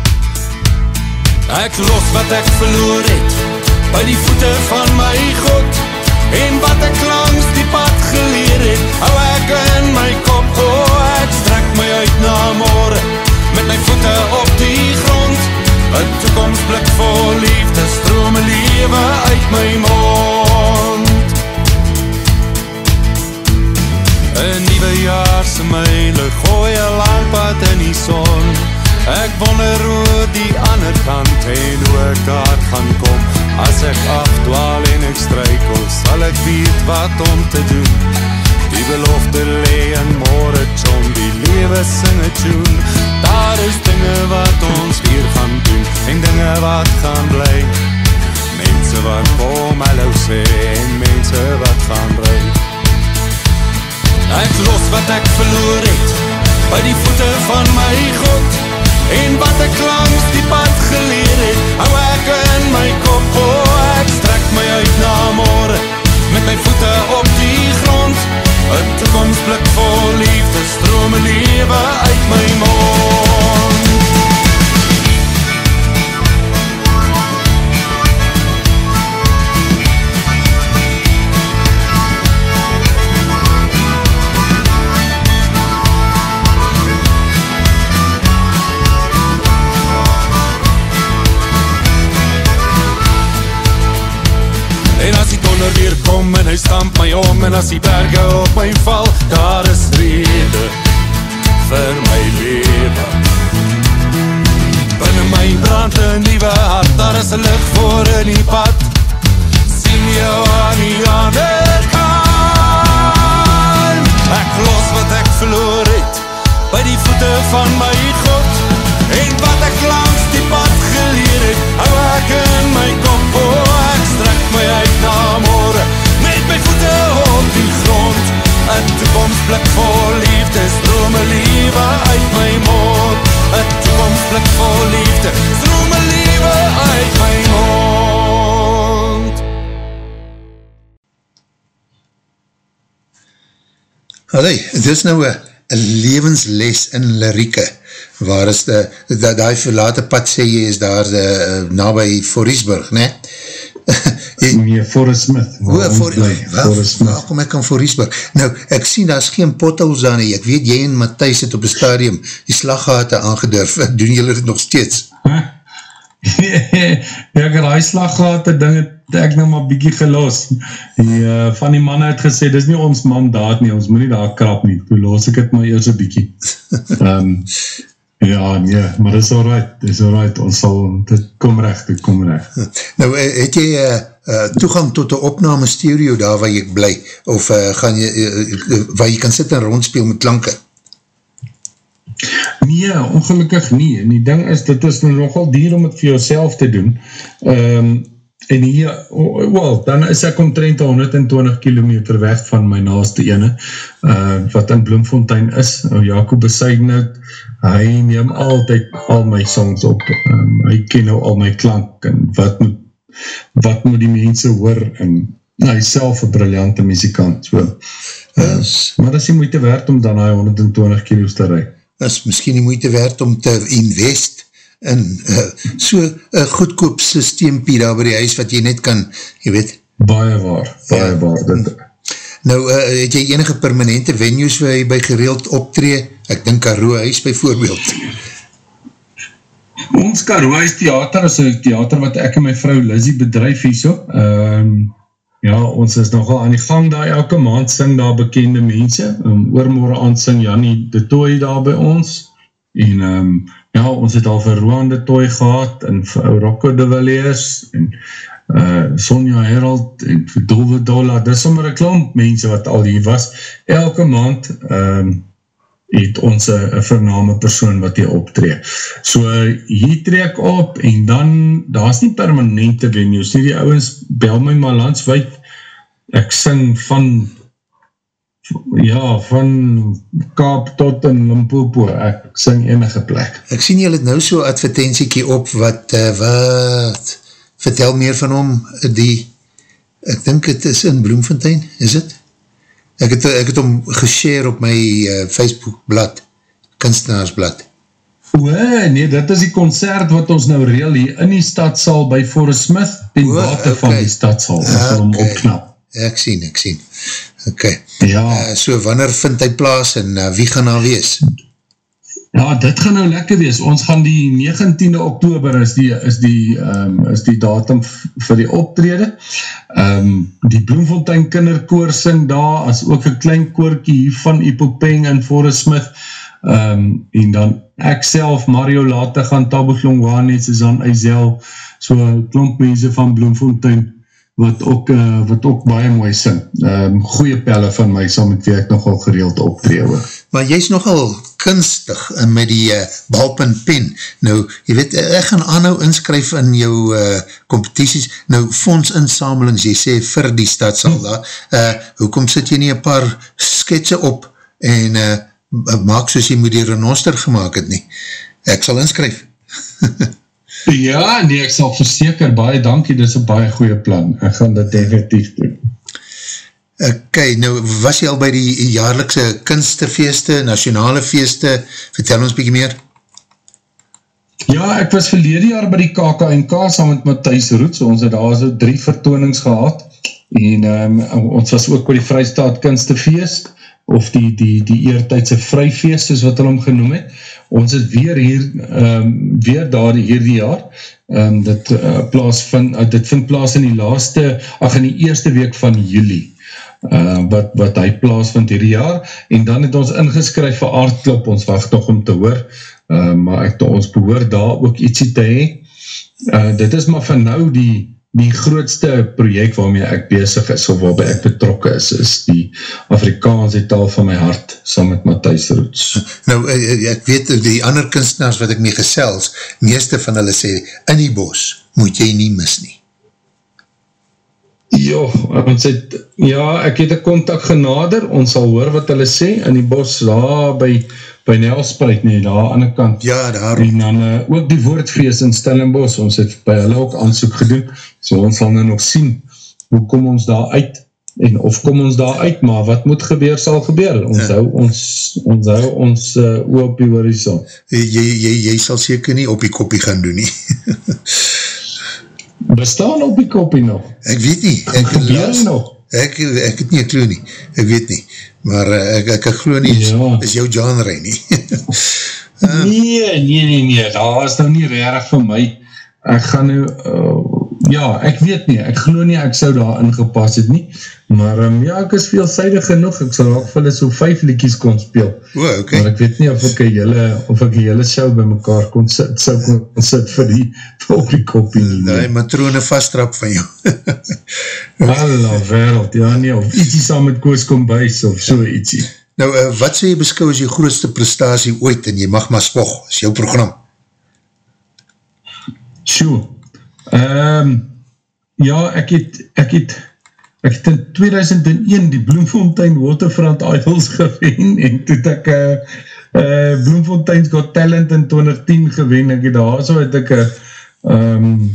Ek los wat ek verloor het By die voete van my God. En wat ek langs die pad geleer het Hou ek in my kop. Oh, Ek strek my uit na morgen Met my voete op die grond. Een toekomstblik vol liefde Strome lewe uit my mond. Een nieuwe jaarse meile Gooi een lang pad in die son Ek wonder hoe die ander kant en hoe ek daar gaan kom. As ek afdwaal en ek strykel, sal ek weet wat om te doen. Die belofte lee in morgen tjom, die lewe sing het tjoen Daar is dinge wat ons weer gaan doen en dinge wat gaan bly. Mense wat kom hallo sê en mense wat gaan ry. Ek los wat ek verloor het, by die voete van my God En wat ek langs die pad geleer het Hou ek in my kop oh, Ek strek my uit na morgen Met my voete op die grond Een toekomstblik vol liefde Strome lewe uit my mond En as die berge op my val. Daar is rede vir my lewe. Binnen my brand een nieuwe hart Daar is een licht voor in die pad. Sien jou aan die ander kant. Ek los wat ek verloor het By die voete van my God. En wat ek langs die pad geleer het Hou ek in my kop. Oh, Ek strek my uit na morgen Met my voete op die Een toekomstblik vol liefde Strome liewe uit my mond. Een toekomstblik vol liefde Strome liewe uit my mond. Allee, dit is nou een levensles in lirieke, waar is die, dat die verlate pad sê jy is daar de, nabij Forisburg, ne? Nee, Forrest Smith. O, voor, wel, waar kom ek aan Forisburg? Nou, ek sien, daar is geen potholes daar nie, ek weet, jy en Matthijs het op die stadium die slaggate aangedurf, doen julle dit nog steeds? ja, ek het die slaggate ding het ek nou maar bykie gelos. Die, uh, van die man het gesê, dis nie ons mandaat nie, ons moet nie daar krap nie, toe los ek het maar eers een bykie. Um, ja, nee, maar dis alright, dis alright, ons sal, dit kom recht, dit kom recht. Nou, eh, het jy uh, toegang tot die opname stereo daar waar jy bly, of uh, gaan jy, uh, waar jy kan sit en rondspeel met klanke? Nee, ongelukkig nie. En die ding is, dit is nou nogal dier om het vir jouself te doen. Um, en hier, well, dan is ek omtrent 120 kilometer weg van my naaste ene, uh, wat in Bloemfontein is. Nou, Jacob Besuidnout, hy neem altyd al my songs op. Um, hy ken nou al my klank en wat moet, wat moet die mense hoor en nou, hy self een briljante muzikant. So. Uh, maar is die moeite werd om dan hy 120 kilo's te reik is miskien die moeite werd om te invest in uh, so een goedkoop systeempie daar by die huis wat jy net kan, jy weet. Baie waar, baie ja. waar. Dit. Nou, uh, het jy enige permanente venues waar jy by gereeld optree? Ek dink Karoo Huis by voorbeeld. Ons Karoo Huis theater is een theater wat ek en my vrou Lizzie bedrijf hier so. Um, Ja, ons is nogal aan die gang daar, elke maand sing daar bekende mense, um, oormorgen aan sing Jannie de Tooi daar by ons, en um, ja, ons het al vir Roan de Tooi gehad, en vir Rocco de Villiers, en uh, Sonja Herald, en Dove Dolla, dis sommer een klomp mense wat al hier was, elke maand um, het ons een vername persoon wat hier optree. So hier trek op en dan, daar is nie permanente venues, nie die ouwens bel my maar landswijd, ek sing van ja, van Kaap tot in Limpopo, ek sing enige plek. Ek sien jy het nou so advertentiekie op wat, uh, wat, vertel meer van hom, die, ek dink het is in Bloemfontein, is het? Ek het, ek het hom geshare op my uh, Facebook blad, kunstenaarsblad. O, nee, dit is die concert wat ons nou reel hier in die stadsal by Forrest Smith, die water okay. van die stadsal, ons okay. wil hom opknap. Ek sien, ek sien. Ok. Ja. Uh, so, wanneer vind hy plaas en uh, wie gaan nou wees? Ja, dit gaan nou lekker wees. Ons gaan die 19de oktober is die, is die, um, is die datum vir die optrede. Um, die Bloemfontein kinderkoor sing daar, as ook een klein koorkie hier van Ipopeng en Forrest Smith. Um, en dan ek self, Mario Late gaan Taboslong Wane, Suzanne Eisel, so klomp mense van Bloemfontein wat ook, uh, wat ook baie mooi sing. Um, goeie pelle van my, sal met wie ek nogal gereeld optrewe. Maar jy is nogal kunstig met die uh, balp en pen. Nou, jy weet, ek gaan aanhou inskryf in jou uh, competities. Nou, fondsinsamelings, jy sê vir die stadsal hm. daar, uh, hoekom sit jy nie een paar sketse op en uh, maak soos jy moet die renoster gemaakt het nie? Ek sal inskryf. Ja, nee, ek sal verseker, baie dankie, dit is een baie goeie plan, ek gaan dit definitief doen. Ok, nou was jy al by die jaarlikse kunstefeeste, nationale feeste, vertel ons bykie meer. Ja, ek was verlede jaar by die KKNK saam met Matthijs Roets, ons het daar so drie vertoonings gehad, en um, ons was ook by die Vrystaat kunstefeest, of die, die, die eertijdse vryfeest, soos wat hulle hom genoem het, ons het weer hier, um, weer daar hierdie jaar, um, dit, uh, plaas van, uh, dit vind plaas in die laaste, ach in die eerste week van juli, uh, wat, wat hy plaas vind hierdie jaar, en dan het ons ingeskryf vir aardklop, ons wacht nog om te hoor, uh, maar ek, ons behoor daar ook ietsie te hee, uh, dit is maar van nou die, die grootste project waarmee ek bezig is, of waarby ek betrokken is, is die Afrikaanse taal van my hart, saam met Matthijs Roots. Nou, eh, ek weet, die ander kunstenaars wat ek mee gesels, meeste van hulle sê, in die bos moet jy nie mis nie. Jo, ons het, ja, ek het een contact genader, ons sal hoor wat hulle sê, in die bos, daar by by Nelspreid nie, daar aan die kant. Ja, daar. En dan uh, ook die woordfeest in Stellenbos, ons het by hulle ook aansoek gedoen, so ons sal nou nog sien, hoe kom ons daar uit, en of kom ons daar uit, maar wat moet gebeur, sal gebeur. Ons ja. hou ons, ons, hou ons uh, op die horizon. Jy, jy, jy sal seker nie op die koppie gaan doen nie. Bestaan op die koppie nog? Ek weet nie. Ek gebeur nog? Ek, ek het nie een clue nie, ek weet nie, maar uh, ek, ek, ek geloof nie, ja. is jou genre nie. uh, nee, nee, nee, nee, daar is nou nie rarig vir my, ek gaan nou, uh, ja, ek weet nie, ek geloof nie ek sou daar ingepas het nie, maar um, ja, ek is veelzijdig genoeg, ek sal ook vir so vijf liedjes kon speel, O, okay. maar ek weet nie of ek hele, of ek hele show by mekaar kon sit, sou kon sit vir die, vir op die kopie nie. Die matrone vasttrap van jou. Alla wereld, ja nie, of ietsie saam met Koos Kombuis, of so ietsie. Nou, uh, wat sê jy beskou as jy grootste prestatie ooit en jy mag maar spog, as jou program? Sjoe, um, ja, ek het, ek het, ek het in 2001 die Bloemfontein Waterfront Idols gewen, en toe het ek uh, uh, Bloemfontein's Got Talent in 2010 gewen, ek het daar so het ek um,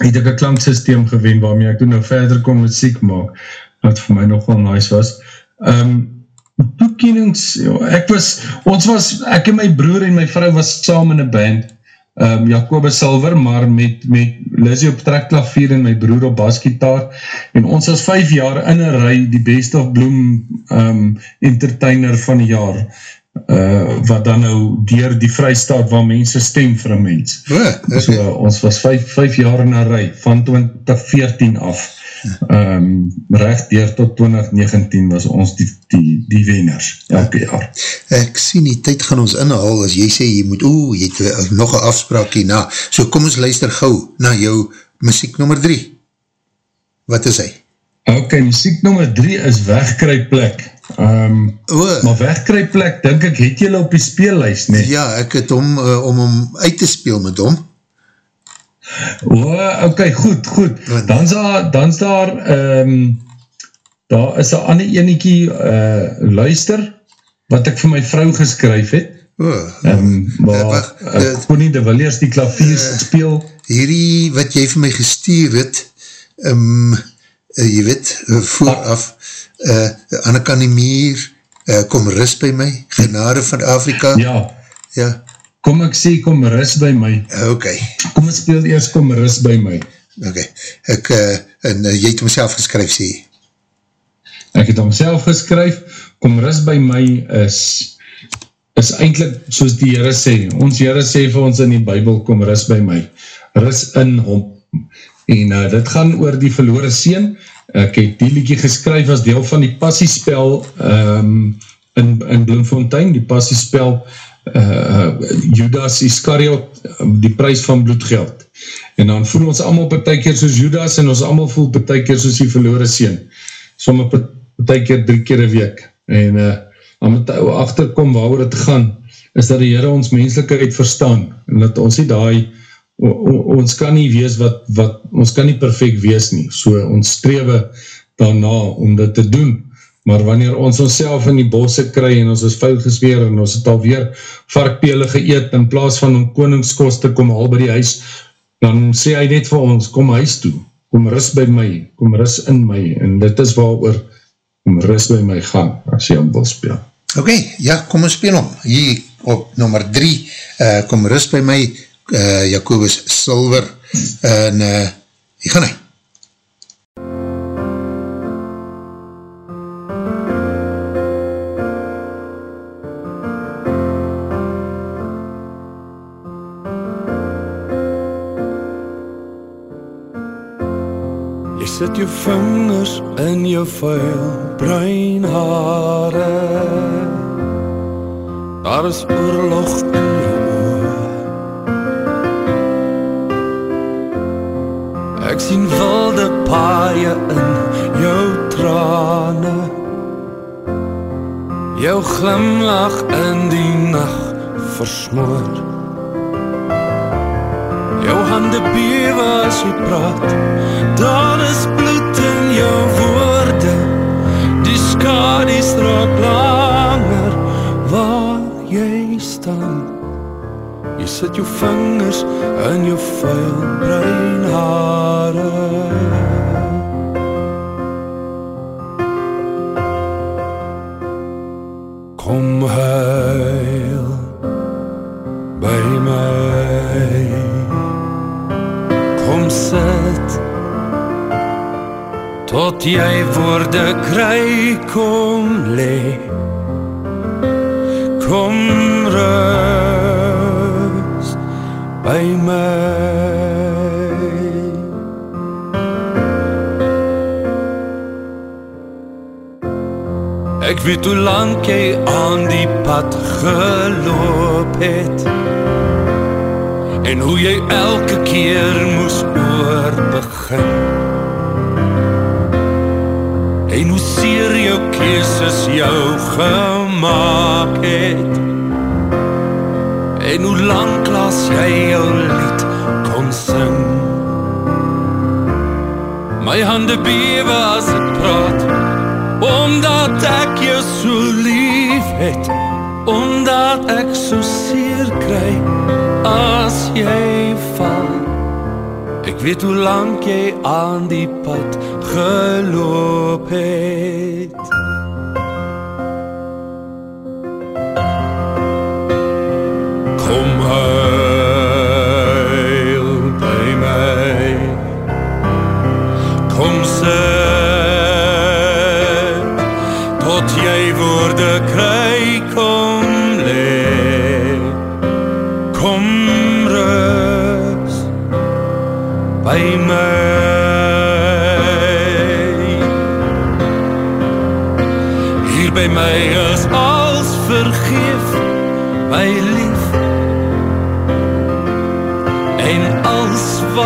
het ek een klanksysteem gewen, waarmee ek nou verder kon muziek maak, wat vir my nogal nice was. Um, toekennings, ja, ek was, ons was, ek en my broer en my vrou was saam in een band, um, Jacobus Silver, maar met, met Lizzie op trekklavier en my broer op basgitaar, en ons was vijf jaar in een rij die Best of Bloom um, entertainer van die jaar, uh, wat dan nou dier die vrystaat waar mense stem vir een mens. O, okay. So, ons was vijf, vijf jaar in een rij, van 2014 af, um, recht dier tot 2019 was ons die, die, die weners, elke jaar. Ek sien die tyd gaan ons inhaal, as jy sê, jy moet, oe, jy het nog een afspraak hierna, so kom ons luister gauw na jou muziek nummer 3. Wat is hy? Ok, muziek nummer 3 is Wegkryplek. Um, O, maar Wegkryplek, denk ek, het jylle op die speellijst, nee? ja, ek het om, uh, om om uit te speel met hom. O, ok, goed, goed. Dan is daar, dan is daar, um, daar is een ander eniekie, uh, luister, wat ek vir my vrou geskryf het, O, um, waar Eh, wacht, uh, eh, Connie de Williers die klavier eh, speel. hierdie wat jy vir my gestuur het, um, uh, jy weet, uh, vooraf, uh, Anne Kanemier, uh, kom rus by my, genade van Afrika. Ja, Ja, kom ek sê, kom rus by my. ok, Kom ek speel eers, kom rus by my. ok. Ek, uh, en uh, jy het homself geskryf, sê. Ek het homself geskryf, kom rus by my is, is eindelijk soos die Heere sê, ons Heere sê vir ons in die Bijbel, kom rus by my, rus in hom. En uh, dit gaan oor die verloore seen, ek het die liedje geskryf as deel van die passiespel um, in, in Bloemfontein, die passiespel uh, Judas Iscariot, um, die prijs van bloedgeld. En dan voel ons allemaal betekeer soos Judas en ons allemaal voel betekeer soos die verloore seen. Somme betekeer drie keer een week. En uh, dan moet ou achterkom waar het gaan, is dat die Heere ons menselijkheid verstaan. En dat ons nie daai, ons kan nie wees wat, wat, ons kan nie perfect wees nie. So ons strewe daarna om dit te doen. Maar wanneer ons ons in die bosse kry en ons is vuil gesweer en ons het alweer varkpele geëet in plaas van om koningskost te kom al by die huis, dan sê hy net vir ons, kom huis toe, kom rus by my, kom rus in my, en dit is waar oor kom rus by my gaan, as jy hom wil speel. Ok, ja, kom ons speel hom. Hier op nummer 3, uh, kom rus by my, uh, Jacobus Silver, en uh, hier gaan hy. Jou vingers in jou vuil bruin hare. Daar is oorlog in jou oor Ek sien wilde paaie in jou trane. Jou glimlach in die nacht versmoor. Jou hande bewe as jy praat. Daar is bloed in jou woorde. Die skadies raak langer Waar jy staan. Jy sit jou vingers in jou vuil bruin hare tot jy woorde kry kom lê. Kom rus by my. Ek weet hoe lank jy aan die pad geloop het en hoe jy elke keer moes oor begin En hoe seer jou keeses jou gemaakt het. En hoe lang klas jy jou lied kon sing. My hande bewe as ek praat Omdat ek jou so lief het. Omdat ek so seer kry As jy val Ek weet hoe lang jy aan die pad geloop het. Kom huil by my Kom sit tot jy woorde kry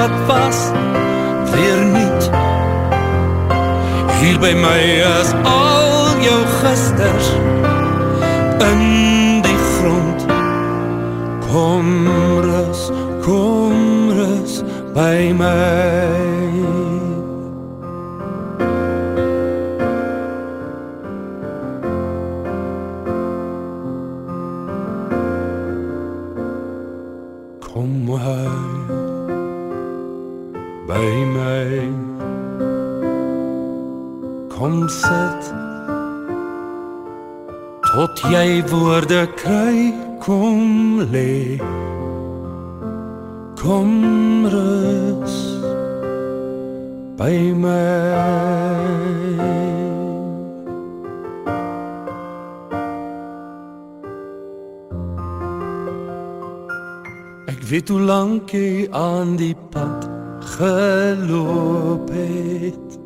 wat was weer niet Hier by my is al jou gisters in die grond. Kom rus, kom rus by my woorde kry kom lê. Kom rus by my. Ek weet hoe lank jy aan die pad geloop het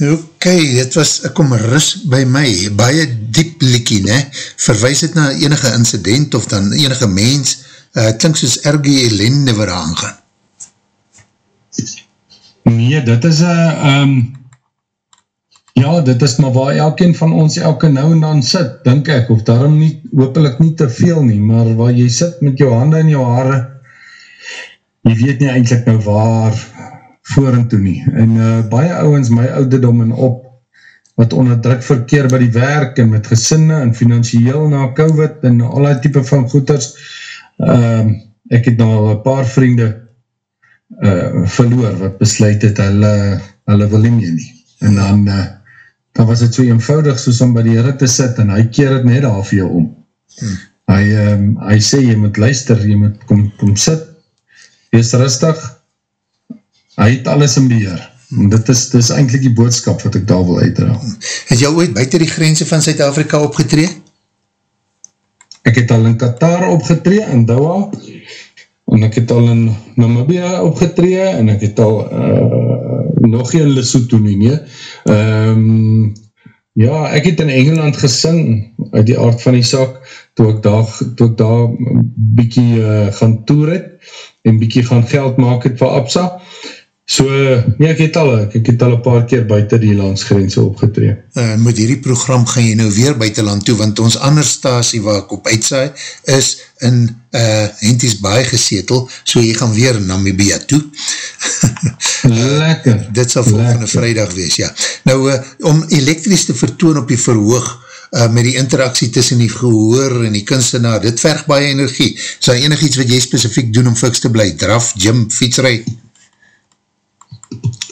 Ok, dit was Ek kom rus by my, baie diep liekie, ne? Verwijs het na enige incident of dan enige mens, uh, klink soos ergie ellende waar aangaan. Nee, dit is een, um, ja, dit is maar waar elkeen van ons elke nou en dan sit, denk ek, of daarom nie, hoopelik nie te veel nie, maar waar jy sit met jou hande in jou haare, jy weet nie eindelijk nou waar voor en toe nie. En uh, baie ouwens, my ouderdom en op, wat onder druk verkeer by die werk en met gesinne en financieel na COVID en al die type van goeders, uh, ek het nou een paar vriende uh, verloor wat besluit het, hulle, hulle wil nie meer nie. En dan, uh, dan was het so eenvoudig soos om by die heren te sit en hy keer het net af jou om. Hmm. Hy, um, hy sê, jy moet luister, jy moet kom, kom sit, wees rustig, hy het alles in beheer. En dit is, dit is eindelijk die boodskap wat ek daar wil uitdra. Het jou ooit buiten die grense van Zuid-Afrika opgetree? Ek het al in Qatar opgetree, in Doha, en ek het al in Namibia opgetree, en ek het al uh, nog geen Lesotho nie, nie. Um, ja, ek het in Engeland gesing, uit die aard van die saak, toe ek daar, toe ek daar bykie uh, gaan toer het, en bykie gaan geld maak het vir APSA, So, nee, ek het al, ek het al een paar keer buiten die landsgrense opgetree. Uh, met hierdie program gaan jy nou weer buitenland toe, want ons ander stasie waar ek op uitsaai, is in uh, Henties Baai gesetel, so jy gaan weer Namibia toe. Lekker. Dit sal volgende Lekker. vrijdag wees, ja. Nou, uh, om elektrisch te vertoon op die verhoog, uh, met die interaksie tussen die gehoor en die kunstenaar, dit verg baie energie. Sal enig iets wat jy specifiek doen om fiks te bly? Draf, gym, fietsrij?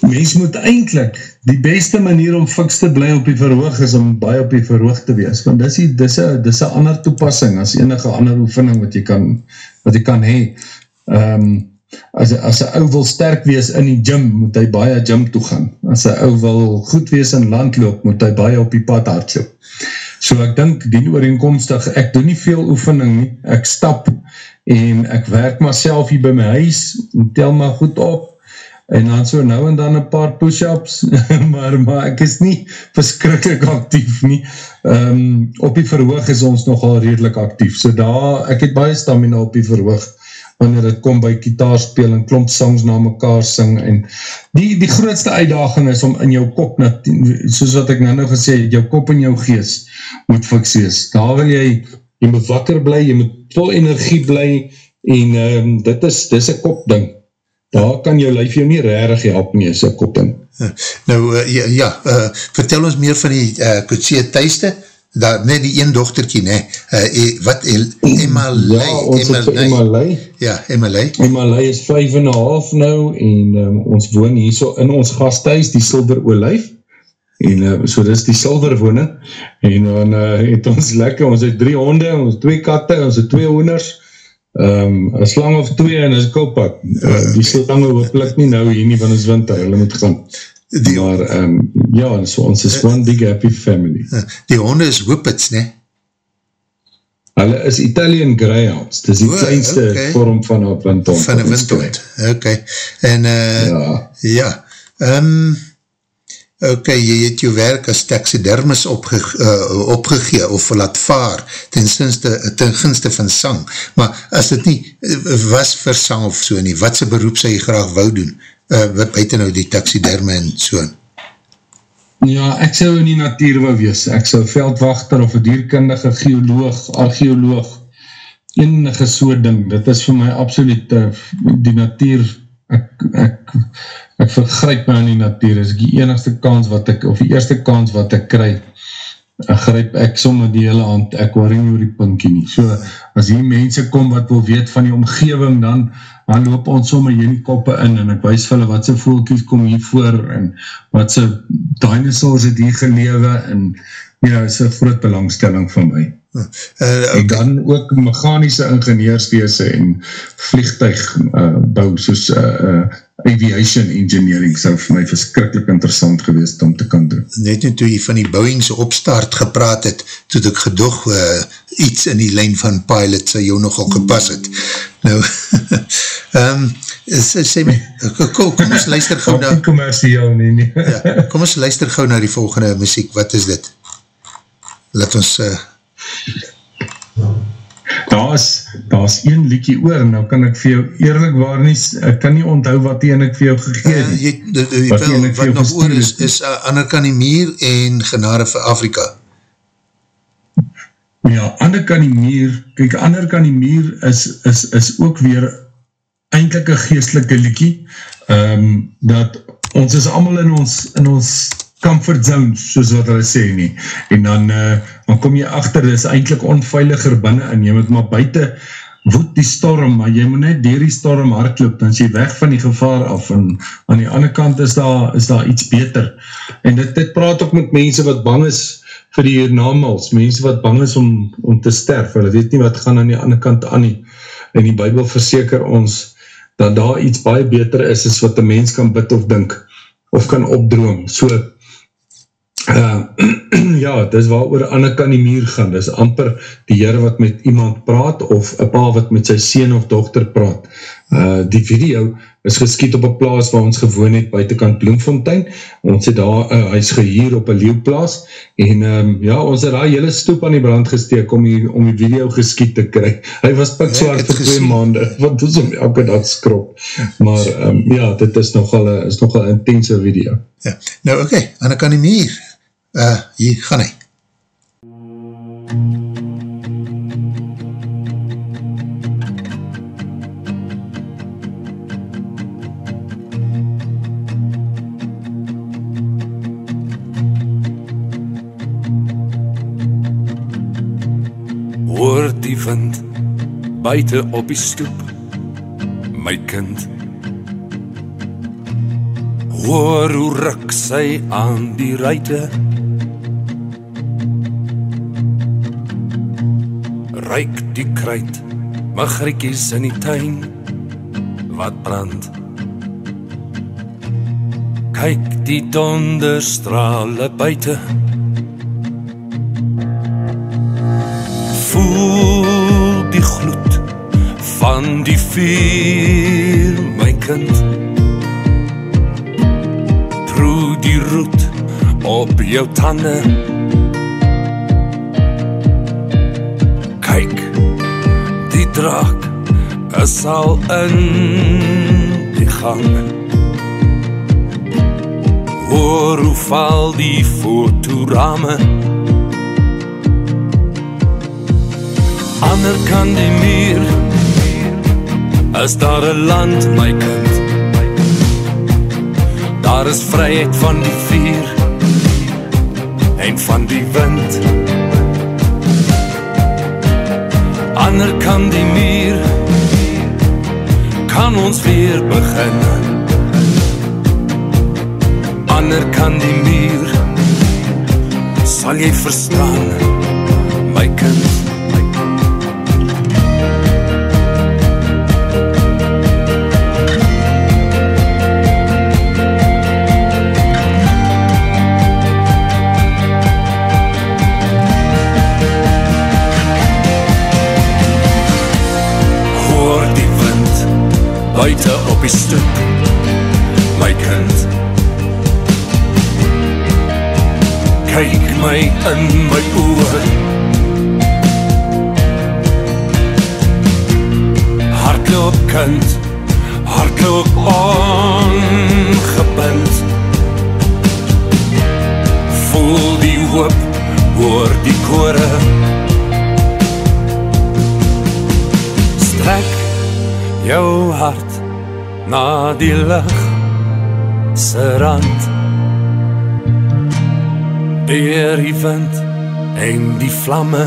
Mens moet eindelijk, die beste manier om fiks te bly op die verhoog is om baie op die verhoog te wees, want dis die, dis a, dis a ander toepassing as enige ander oefening wat jy kan, wat jy kan hee. Um, as, as een ou wil sterk wees in die gym, moet hy baie gym toe gaan. As een ou wil goed wees in landloop, moet hy baie op die pad hardloop. So ek dink, die ooreenkomstig, ek doe nie veel oefening nie, ek stap en ek werk maar self hier by my huis, en tel maar goed op, en dan so nou en dan een paar push-ups, maar, maar ek is nie verskrikkelijk actief nie. Um, op die verhoog is ons nogal redelijk actief, so daar, ek het baie stamina op die verhoog, wanneer het kom by kitaarspeel en klomp songs na mekaar sing, en die, die grootste uitdaging is om in jou kop, soos wat ek nou nou gesê, jou kop en jou gees moet fiksees. Daar wil jy, jy moet wakker bly, jy moet vol energie bly, en um, dit is, dit is een kopding, daar kan jou lijf jou nie rarig help nie, is een kopding. Nou, uh, ja, ja uh, vertel ons meer van die uh, Kutsie thuiste, daar, nee, die een dochterkie, nee, uh, wat, Emma Lei, ja, ons Emma, Lei. Emma Lei, ja, Emma Lei, Emma Lei is vijf en een half nou, en um, ons woon hier so in ons gasthuis, die Silver Olijf, en uh, so dis die Silver woning, en dan uh, het ons lekker, ons het drie honde, ons twee katte, ons het twee hoenders, um, een slang of twee en een kopak. Uh, die slange hooplik nie nou hier nie van ons winter, hulle moet gaan. Die, maar um, ja, so ons is one big happy family. Die honde is whippets, ne? Hulle is Italian Greyhounds, dis die oh, kleinste okay. vorm van een windhond. Van een windhond, oké. En uh, ja, ja. Um, ok, jy het jou werk as taxidermis opge, uh, opgegee of laat vaar ten, sinste, ten gunste van sang, maar as dit nie uh, was vir sang of so nie, wat sy beroep sy graag wou doen, uh, wat buiten nou die taxiderme en so? Ja, ek sou in die natuur wou wees, ek sou veldwachter of een dierkundige geoloog, archeoloog, enige so ding, dit is vir my absoluut uh, die natuur, ek, ek ek vergryp my in die natuur, is die enigste kans wat ek, of die eerste kans wat ek kry, ek gryp ek somme die hele hand, ek waar nie oor die pinkie nie. So, as die mense kom wat wil weet van die omgeving, dan, dan loop ons somme hier die koppe in, en ek wees vir hulle wat sy voelkies kom hier voor, en wat sy dinosaurs het hier gelewe, en ja, is een groot belangstelling van my. Uh, okay. En dan ook mechanische ingenieursweese en vliegtuig uh, bou, soos uh, uh, aviation engineering sou vir my verskrikkelijk interessant gewees om te kan doen. Net en toe jy van die Boeing's opstart gepraat het, toe ek gedog uh, iets in die lijn van pilot sy jou nogal gepas het. Nou, um, sê my, kom, kom ons luister gauw na... Kom nie, nie. ja, kom ons luister gauw na die volgende muziek, wat is dit? Laat ons... Uh, daar is, daar is een liekie oor, nou kan ek vir jou eerlijk waar nie, ek kan nie onthou wat die en ek vir jou gegeet uh, jy, de, de, wat, wel, wat nog oor is, is uh, Ander kan die Mier en Genade vir Afrika. Ja, Ander kan die Mier, kyk, Ander kan die Mier is, is, is ook weer eindelijk een geestelike liekie, um, dat ons is allemaal in ons, in ons comfort zone, soos wat hulle sê nie. En dan, uh, dan kom jy achter, dit is eindelijk onveiliger binnen en jy moet maar buiten woed die storm, maar jy moet net dier die storm hardloop, dan is jy weg van die gevaar af en aan die andere kant is daar, is daar iets beter. En dit, dit praat ook met mense wat bang is vir die hiernamals, mense wat bang is om, om te sterf, hulle weet nie wat gaan aan die andere kant aan nie. En die Bijbel verseker ons dat daar iets baie beter is, is wat die mens kan bid of dink, of kan opdroom. So, Uh, ja, dis waar oor Anne kan die muur gaan, dis amper die Heer wat met iemand praat, of een pa wat met sy sien of dochter praat. Uh, die video is geskiet op een plaas waar ons gewoon het, buitenkant Bloemfontein, ons het daar uh, huis gehuur op een leeuwplaas, en um, ja, ons het daar hele stoep aan die brand gesteek om die, om die video geskiet te kry. Hy was pikzwaar vir twee maanden, want ons om elke dag skrop. Maar um, ja, dit is nogal een intense video. Ja. Nou oké, okay, Anne kan die muur, uh, hier gaan hy. Hoor die wind buiten op die stoep, my kind. Hoor hoe ruk sy aan die ruite, ruik die kruit, magrietjies in die tuin wat brand. Kyk die donderstrale buite. Voel die gloed van die vuur, my kind. Proe die roet op jou tande. Draak is al in die gang. Hoor hoe val die fotorame. Ander kan die muur. Is daar een land, my kind? Daar is vryheid van die vuur En van die wind Ander kan die muur Kan ons weer begin. Ander kan die muur Sal jy verstaan My kind die stoep My kind Kyk my in my oor. Hardloop kind Hardloop ongebind Voel die hoop Hoor die kore. Strek jou hart na die lig se rand. Deur die wind en die vlamme.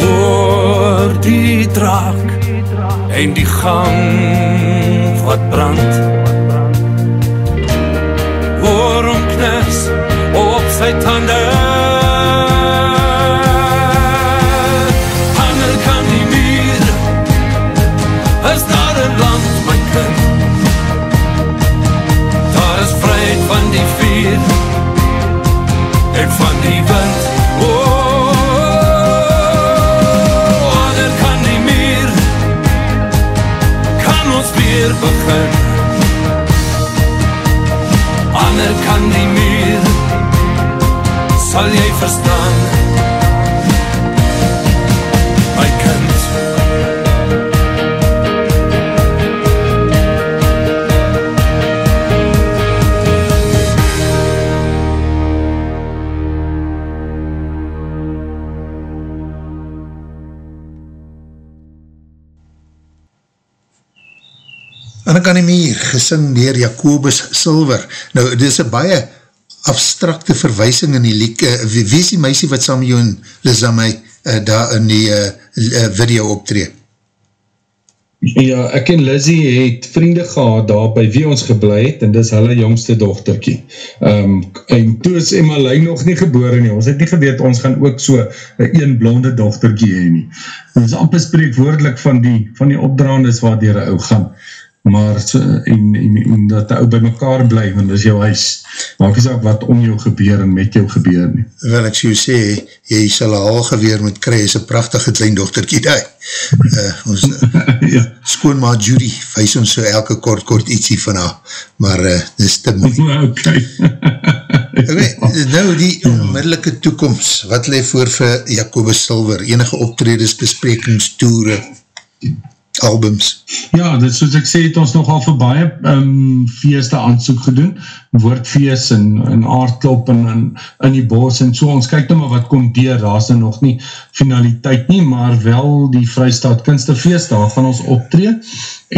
Hoor die draak en die gang wat brand. Hoor hom kners op sy tande begin. Ander kan die muur Sal jy verstaan Kan die meer gesing dier Jacobus Silver. Nou, dit is een baie abstracte verwijsing in die liek. Uh, wie, wie is die meisie wat saam jou en Liza my uh, daar in die uh, uh, video optree? Ja, ek en Lizzie het vriende gehad daar by wie ons geblei het en dis hulle jongste dochterkie. Um, en toe is Emmeline nog nie gebore nie, ons het nie geweet ons gaan ook so een een blonde dochterkie heen nie. Ons amper spreekwoordelik van die, van die opdraandes waar die ou gaan maar en, en, en dat die ou by mekaar bly, want dis jou huis, maak is ook wat om jou gebeur en met jou gebeur nie. Wel, ek so sê, jy sal een haalgeweer moet kry, is een prachtige kleindochterkie daar. Uh, ons ja. skoonma Judy, wees ons so elke kort kort ietsie van haar, maar uh, dis te mooi. Okay. okay, nou die onmiddellike toekomst, wat leef voor vir Jacobus Silver, enige optreders, besprekings, toere, albums. Ja, dit soos ek sê, het ons nogal vir baie um, feeste aansoek gedoen, woordfeest en, en aardklop en in, in die bos en so, ons kyk nou maar wat kom deur, daar is nog nie finaliteit nie, maar wel die Vrystaat Kunstefeest, daar gaan ons optree,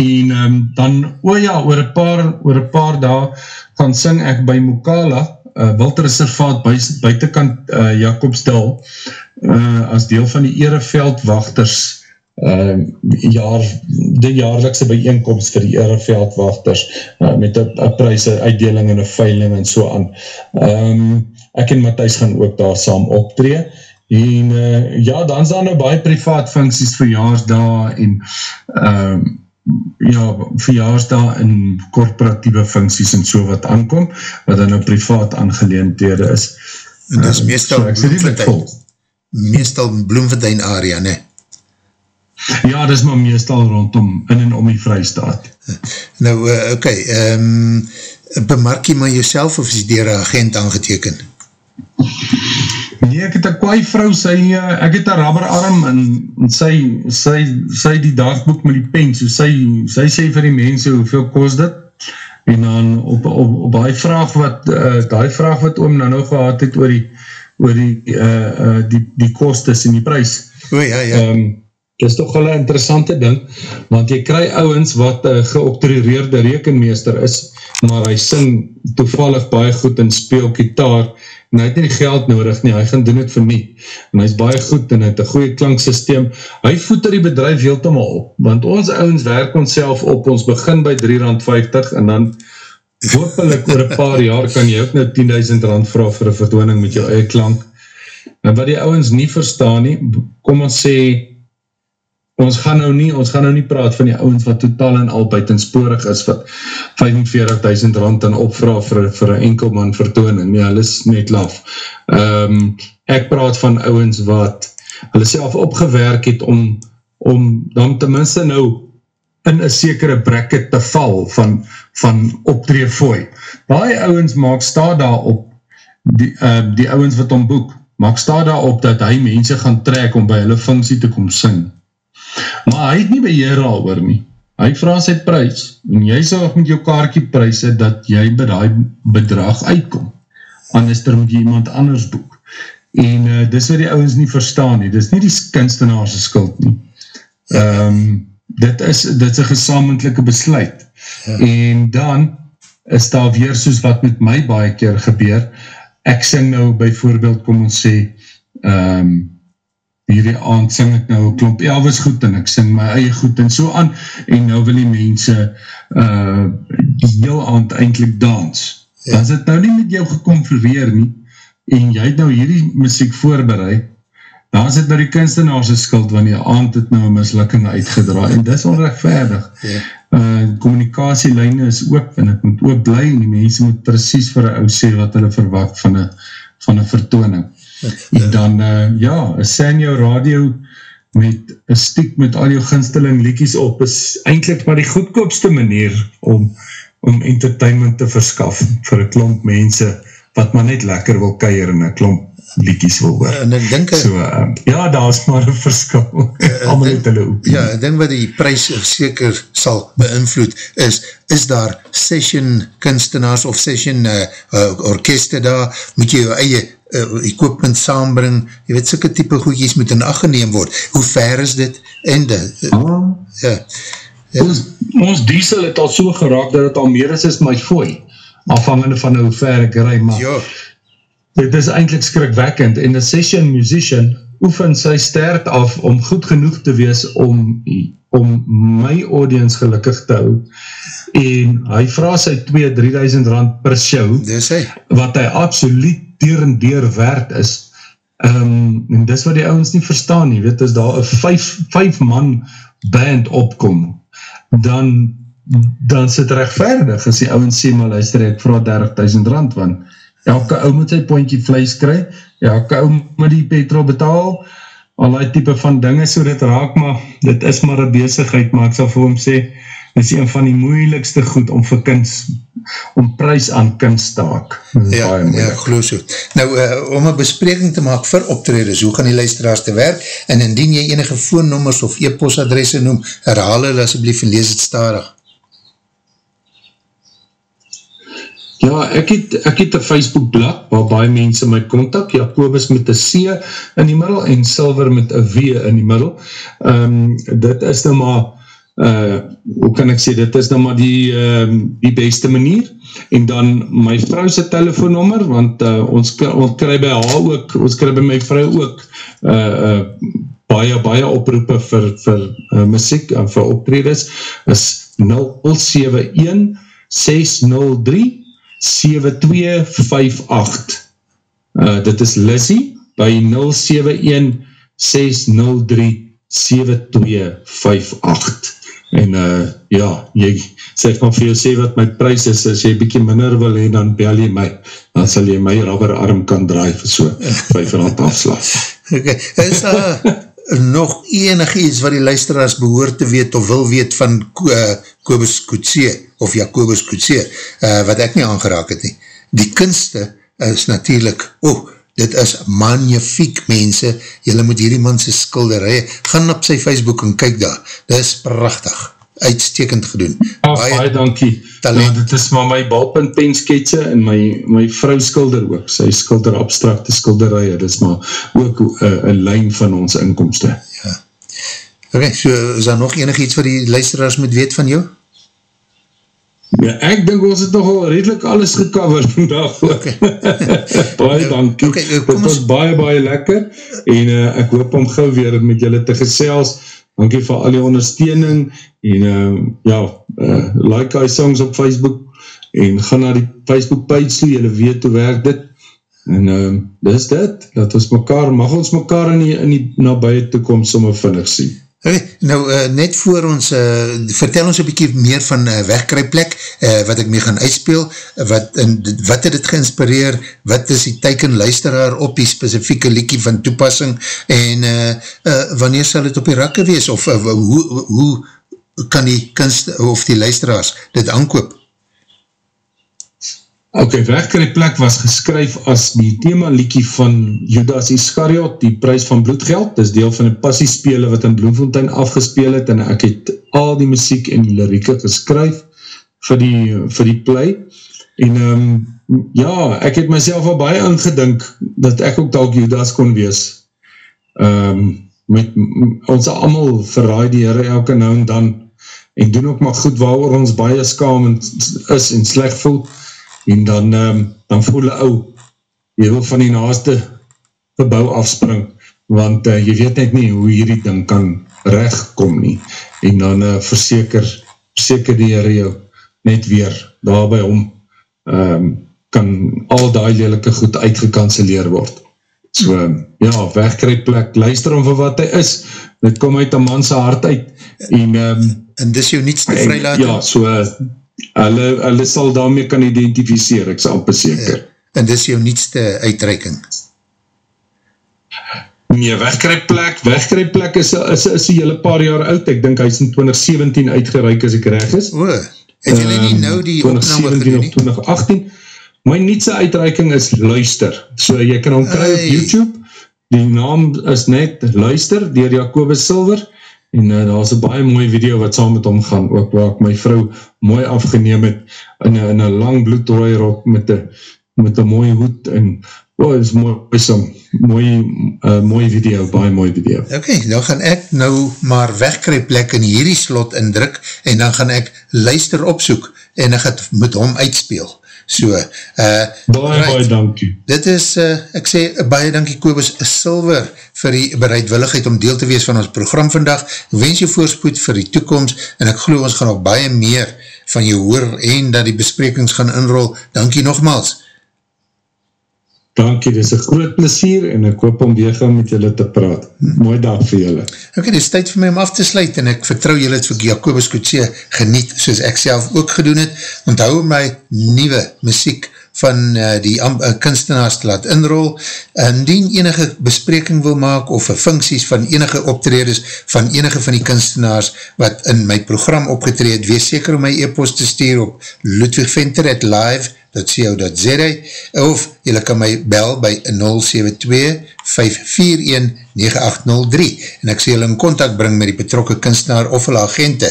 en um, dan, o oh ja, oor een paar, oor een paar daar, gaan sing ek by Mokala, uh, Wildreservaat buitenkant uh, Jacobsdal, uh, as deel van die Ereveldwachters, uh, jaar, die jaarlikse bijeenkomst vir die ereveldwachters uh, met een prijse uitdeling en een veiling en so aan. Um, ek en Matthijs gaan ook daar saam optree en uh, ja, dan is daar nou baie privaat funksies verjaarsdag en um, ja, verjaarsdag en korporatieve funksies en so wat aankom, wat dan nou privaat aangeleendhede is. En dit is meestal um, so, Bloemfontein, meestal Bloemfontein area, ne? Ja, dit is maar meestal rondom in en om die vrystaat. Nou, uh, okay, um, bemark jy maar jyself of is die dier een agent aangeteken? Nee, ek het een kwaai vrou, sy, uh, ek het een rubberarm en, en sy, sy, sy die dagboek met die pen, so sy, sy sê vir die mense hoeveel kost dit, en dan op, op, op die vraag wat, uh, die vraag wat oom nou nou gehad het oor die, oor die, uh, uh, die, die kostes en die prijs. O ja, ja. Um, is toch wel een interessante ding, want jy kry ouwens wat geoctroreerde rekenmeester is, maar hy sing toevallig baie goed en speel kitaar, en hy het nie geld nodig nie, hy gaan doen het vir nie, en hy is baie goed, en hy het een goeie klanksysteem, hy voet er die bedrijf heel te mal want ons ouwens werk ons op, ons begin by 3 rand 50, en dan hoopelik oor een paar jaar kan jy ook nou 10.000 rand vraag vir een verdooning met jou eie klank, en wat die ouwens nie verstaan nie, kom ons sê, ons gaan nou nie, ons gaan nou nie praat van die ouwens wat totaal en al buitensporig is, wat 45.000 rand in opvraag vir, vir een enkelman vertooning, ja, hulle is net laf. Um, ek praat van ouwens wat hulle self opgewerk het om, om dan tenminste nou in een sekere bracket te val van, van optreefooi. Baie ouwens maak sta daar op, die, uh, die ouwens wat omboek, maak sta daar op dat hy mense gaan trek om by hulle funksie te kom sing maar hy het nie beheer al oor nie, hy vraag sy prijs, en jy sal met jou kaartje prijse, dat jy by die bedrag uitkom, anders er moet jy iemand anders boek, en uh, dis wat die ouwens nie verstaan nie, dis nie die kunstenaarse skuld nie, um, dit is, dit is een gesamentlijke besluit, ja. en dan is daar weer soos wat met my baie keer gebeur, ek sing nou by voorbeeld, kom ons sê, um, hierdie aand sing ek nou klomp Elvis goed en ek sing my eie goed en so aan en nou wil die mense uh, die heel aand eindelijk dans. Ja. Dan is het nou nie met jou geconfereer nie en jy het nou hierdie muziek voorbereid dan is het nou die kunstenaarse skuld wanneer die aand het nou een mislukking uitgedraai en dit is onrechtvaardig. Ja. Uh, communicatielijne is ook en het moet ook bly en die mense moet precies vir een ou sê wat hulle verwacht van een, van een vertooning en dan, uh, ja, een Sanyo radio met een stiek met al jou ginsteling liekies op is eindelijk maar die goedkoopste manier om, om entertainment te verskaf vir een klomp mense wat maar net lekker wil keier en een klomp liekies wil hoor. En ek denk, so, uh, ja, daar is maar een verskil. Allemaal het hulle ook. Ja, ek denk wat die prijs seker sal beïnvloed is, is daar session kunstenaars of session uh, uh, orkeste daar, moet jy jou eie uh, equipment saambring, jy weet, sikke type goedjies moet in acht geneem word. Hoe ver is dit? En de, uh, ja. ja. Ons, ons diesel het al so geraak dat het al meer is as my fooi, afhangende van hoe ver ek rij, maar ja. dit is eindelijk skrikwekkend, en een session musician oefen sy stert af om goed genoeg te wees om, om my audience gelukkig te hou, en hy vraag sy 2-3000 rand per show, wat hy absoluut deur en deur werd is, um, en dis wat die ouwens nie verstaan nie, weet, as daar een vijf, vijf man band opkom, dan, dan sit rechtvaardig, as die ouwens sê, maar luister, ek vraag 30.000 rand, want elke ouw moet sy pointje vlees kry, elke ouw moet die petrol betaal, al die type van dinge, so dit raak, maar dit is maar een bezigheid, maar ek sal vir hom sê, dit is een van die moeilikste goed om vir kunst, om prijs aan kunst te maak. Ja, ja, geloof so. Nou, uh, om een bespreking te maak vir optreders, hoe gaan die luisteraars te werk, en indien jy enige voornommers of e-postadresse noem, herhaal hulle asjeblief en lees het starig. Ja, ek het, ek het een Facebook blad, waar baie mense my kontak, Jacobus met een C in die middel, en Silver met een W in die middel. Um, dit is nou maar, uh, hoe kan ek sê, dit is nou maar die, uh, die beste manier, en dan my vrouwse telefoonnummer, want uh, ons, ons kry by haar ook, ons kry by my vrou ook, uh, uh, baie, baie oproepe vir, vir uh, muziek, en vir optreders, is 071 603 7258 uh, dit is Lizzie by 071 603 7258 en uh, ja, jy sê van vir jou sê wat my prijs is, as jy bykie minder wil heen, dan bel jy my, dan sal jy my rubber arm kan draai vir so 5 rand afslag. Okay. Is daar nog enig iets wat die luisteraars behoor te weet of wil weet van uh, Kobus Koetsee of Jacobus Koetsee, uh, wat ek nie aangeraak het nie. Die kunste is natuurlijk, oh, dit is magnifiek mense, jylle moet hierdie manse skilderij, gaan op sy Facebook en kyk daar, dit is prachtig, uitstekend gedoen. Ja, baie, baie dankie. Ja, dit is maar my balpunt pensketje en my, my vrou skilder ook, sy skilder abstracte skilderij, dit is maar ook uh, een lijn van ons inkomste. Ja. Ok, so is daar nog enig iets wat die luisteraars moet weet van jou? Ja, ek dink ons het nogal redelijk alles gecover vandag. Okay. baie dankie. Okay, uh, het was baie, baie lekker en uh, ek hoop om gauw weer met julle te gesels. Dankie vir al die ondersteuning en uh, ja, uh, like die songs op Facebook en ga na die Facebook page toe, julle weet hoe werk dit. En uh, dis dit, dat ons mekaar, mag ons mekaar in die, in die nabije toekomst sommer vinnig sien. Okay, nou uh, net voor ons, uh, vertel ons een bykie meer van uh, wegkryplek, uh, wat ek mee gaan uitspeel, wat, en, wat het het geïnspireer, wat is die teiken luisteraar op die specifieke liekie van toepassing, en uh, uh, wanneer sal het op die rakke wees, of uh, hoe, hoe kan die kunst, of die luisteraars dit aankoop? Ok, Wegkry plek was geskryf as die thema liekie van Judas Iscariot, die prijs van bloedgeld, dis deel van die passiespele wat in Bloemfontein afgespeel het, en ek het al die muziek en die lirieke geskryf vir die, vir die play, en um, ja, ek het myself al baie ingedink, dat ek ook dalk Judas kon wees, um, met ons allemaal verraai die heren elke nou en dan, en doen ook maar goed waar ons baie skamend is en slecht voelt, en dan, um, dan voel die ou, jy wil van die naaste gebouw afspring, want uh, jy weet net nie hoe hierdie ding kan rechtkom nie, en dan uh, verseker, verseker die Heer jou net weer daarby om, um, kan al die lelike goed uitgekanceleer word. So, um, ja, wegkryp plek, luister om vir wat hy is, dit kom uit een manse hart uit, en, um, en dis jou niets te vrylaat? Ja, so, hulle, hulle sal daarmee kan identificeer, ek sal beseker. En dis jou nietste uitreiking? Nee, wegkrypplek, wegkrypplek is, is, is die hele paar jaar oud, ek dink hy is in 2017 uitgereik as ek reg is. O, het jy nie nou die um, opname gedoen nie? 2018, my nietse uitreiking is Luister, so jy kan hom kry op YouTube, die naam is net Luister, dier Jacobus Silver, en uh, daar is een baie mooie video wat saam met hom gaan, ook waar ek my vrou mooi afgeneem het, in een lang bloedrooi rok met een met een mooie hoed, en oh, het is mooi, som, mooi, uh, mooi video, baie mooi video. Ok, nou gaan ek nou maar wegkryp plek in hierdie slot indruk, en dan gaan ek luister opsoek, en ek het met hom uitspeel. So, uh, baie, right. baie dankie. Dit is, uh, ek sê, baie dankie Kobus Silver vir die bereidwilligheid om deel te wees van ons program vandag. Wens jy voorspoed vir die toekomst en ek geloof ons gaan nog baie meer van jou hoor en dat die besprekings gaan inrol. Dankie nogmaals. Dankie, dit is een groot plezier en ek hoop om weer gaan met julle te praat. Mooi dag vir julle. Ok, dit is tyd vir my om af te sluit en ek vertrouw julle het vir Jacobus Kutsie geniet soos ek self ook gedoen het. Onthou my nieuwe muziek van uh, die uh, kunstenaars te laat inrol. Indien enige bespreking wil maak of funksies van enige optreders van enige van die kunstenaars wat in my program opgetreed, wees seker om my e-post te stuur op ludwigventer.live.com www.co.za of jylle kan my bel by 072-541-9803 en ek sê jylle in contact bring met die betrokke kunstenaar of hulle agente.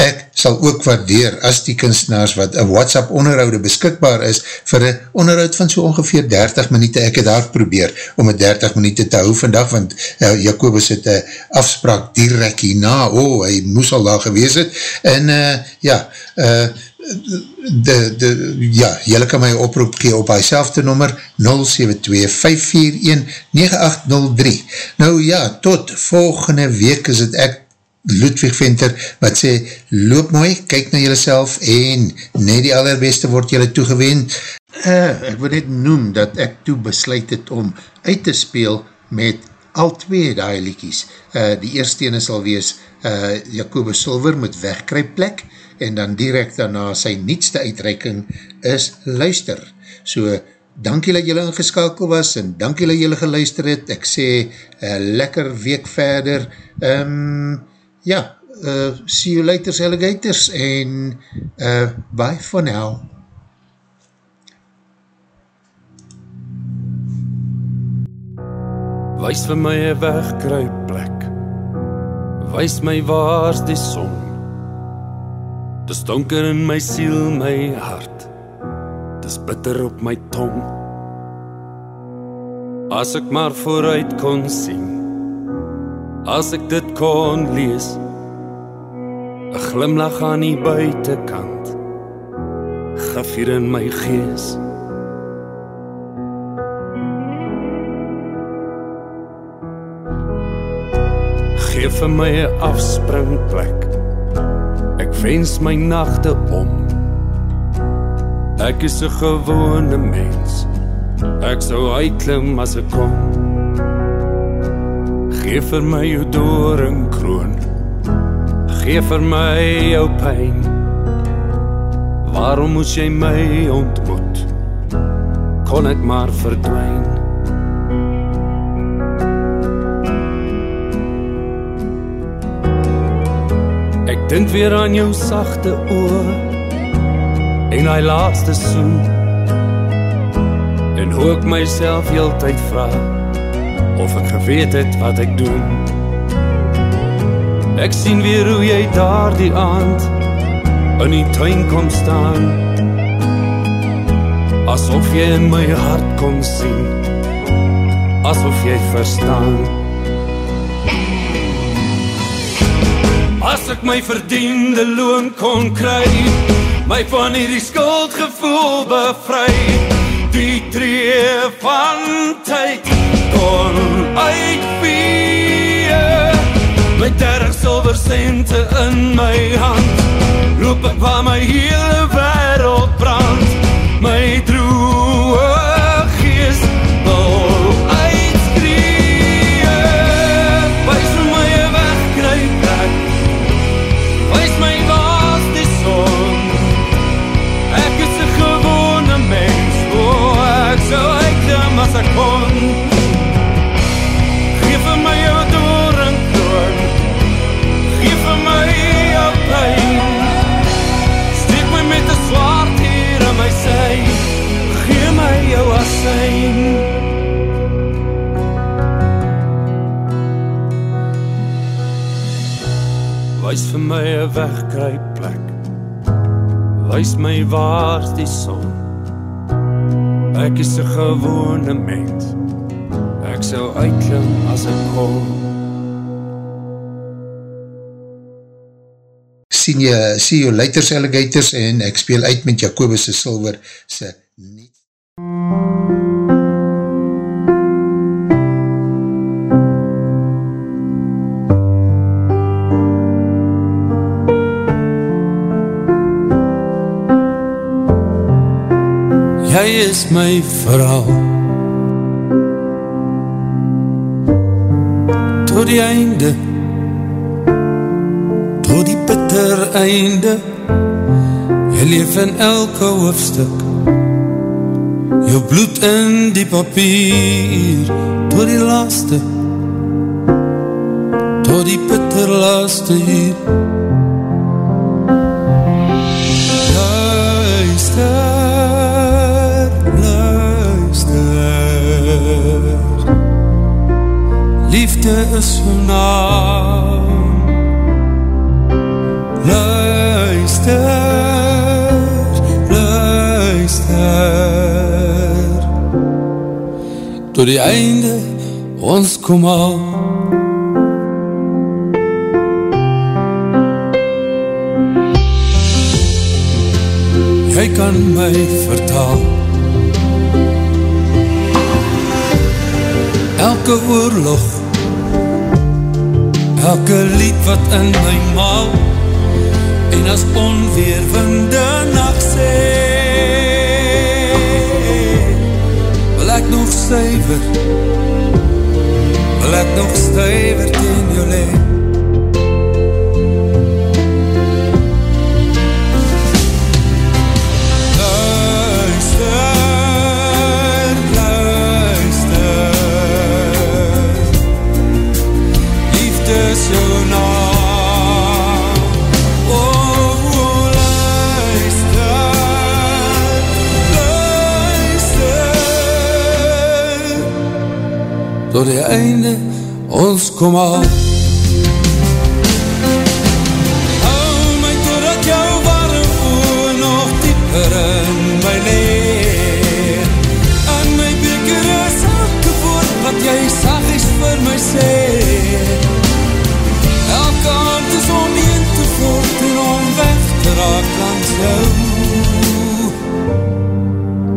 Ek sal ook waardeer as die kunstenaars wat een WhatsApp onderhoude beskikbaar is vir een onderhoud van so ongeveer 30 minuut. Ek het hard probeer om een 30 minuut te hou vandag, want uh, Jacobus het een afspraak direct hierna, oh, hy moes al daar gewees het, en uh, ja, uh, de, de, ja, jylle kan my oproep gee op hy selfde nummer 072-541-9803 Nou ja, tot volgende week is het ek Ludwig Venter wat sê, loop mooi, kyk na jylle self en net die allerbeste word jylle toegewend. Uh, Ek wil net noem dat ek toe besluit het om uit te speel met al twee die liekies uh, Die eerste ene sal wees uh, Jacobus Silver met Wegkryplek en dan direct daarna sy nietste uitreiking is luister. So dankie dat jylle ingeskakel was en dankie dat jylle geluister het. Ek sê, uh, lekker week verder. Um, ja, uh, see you later, alligators, en uh, bye for now. Wys vir my 'n wegkruipplek. Wys my waar's die son. Dis donker in my siel, my hart. Dis bitter op my tong. As ek maar vooruit kon sien. As ek dit kon lees. 'n Glimlag aan die buitekant. Gevier in my gees. Gee vir my 'n afspringplek. Wens my nagte om. Ek is 'n gewone mens. Ek sou uitklim as ek kon. Gee vir my jou doringkroon. Gee vir my jou pyn. Waarom moes jy my ontmoet? Kon ek maar verdwyn? Ek dink weer aan jou sagte oë en hy laaste soen. En hoe ek myself heeltyd vra of ek geweet het wat ek doen. Ek sien weer hoe jy daardie aand in die tuin kom staan. Asof jy in my hart kon sien. Asof jy verstaan. As ek my verdiende loon kon kry, my van hierdie skuldgevoel bevry, die tree van tyd kon uitvee. Met 30 silwer sente in my hand, loop ek waar my hele wêreld brand. My droë jou asyn. Wys vir my 'n wegkruipplek. Wys my waar's die son. Ek is 'n gewone mens. Ek sou uitklim as ek kon. sien jy, see you later alligators en ek speel uit met Jacobus se silver se niet. Is my vrou. Tot die einde. Tot die bitter einde. Jy leef in elke hoofstuk. Jou bloed in die papier. Tot die laaste. Tot die bitter laaste hier. Liefde is so naam Luister, luister. Tot die einde ons kom al Jy kan my vertaal. Elke oorlog Elke lied wat in my maal En as onweerwinde nacht sê Wil ek nog stuiver Wil ek nog stuiver teen jou leef tot die einde ons kom al. Hou my totdat jou warm oor nog dieper in my leer. En my beker is elke woord wat jy sag is vir my sê. Elke hand is om een te voort en om weg te raak langs jou.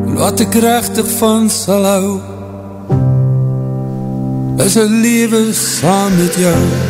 En wat ek rechtig van sal hou, is een leven saam met jou.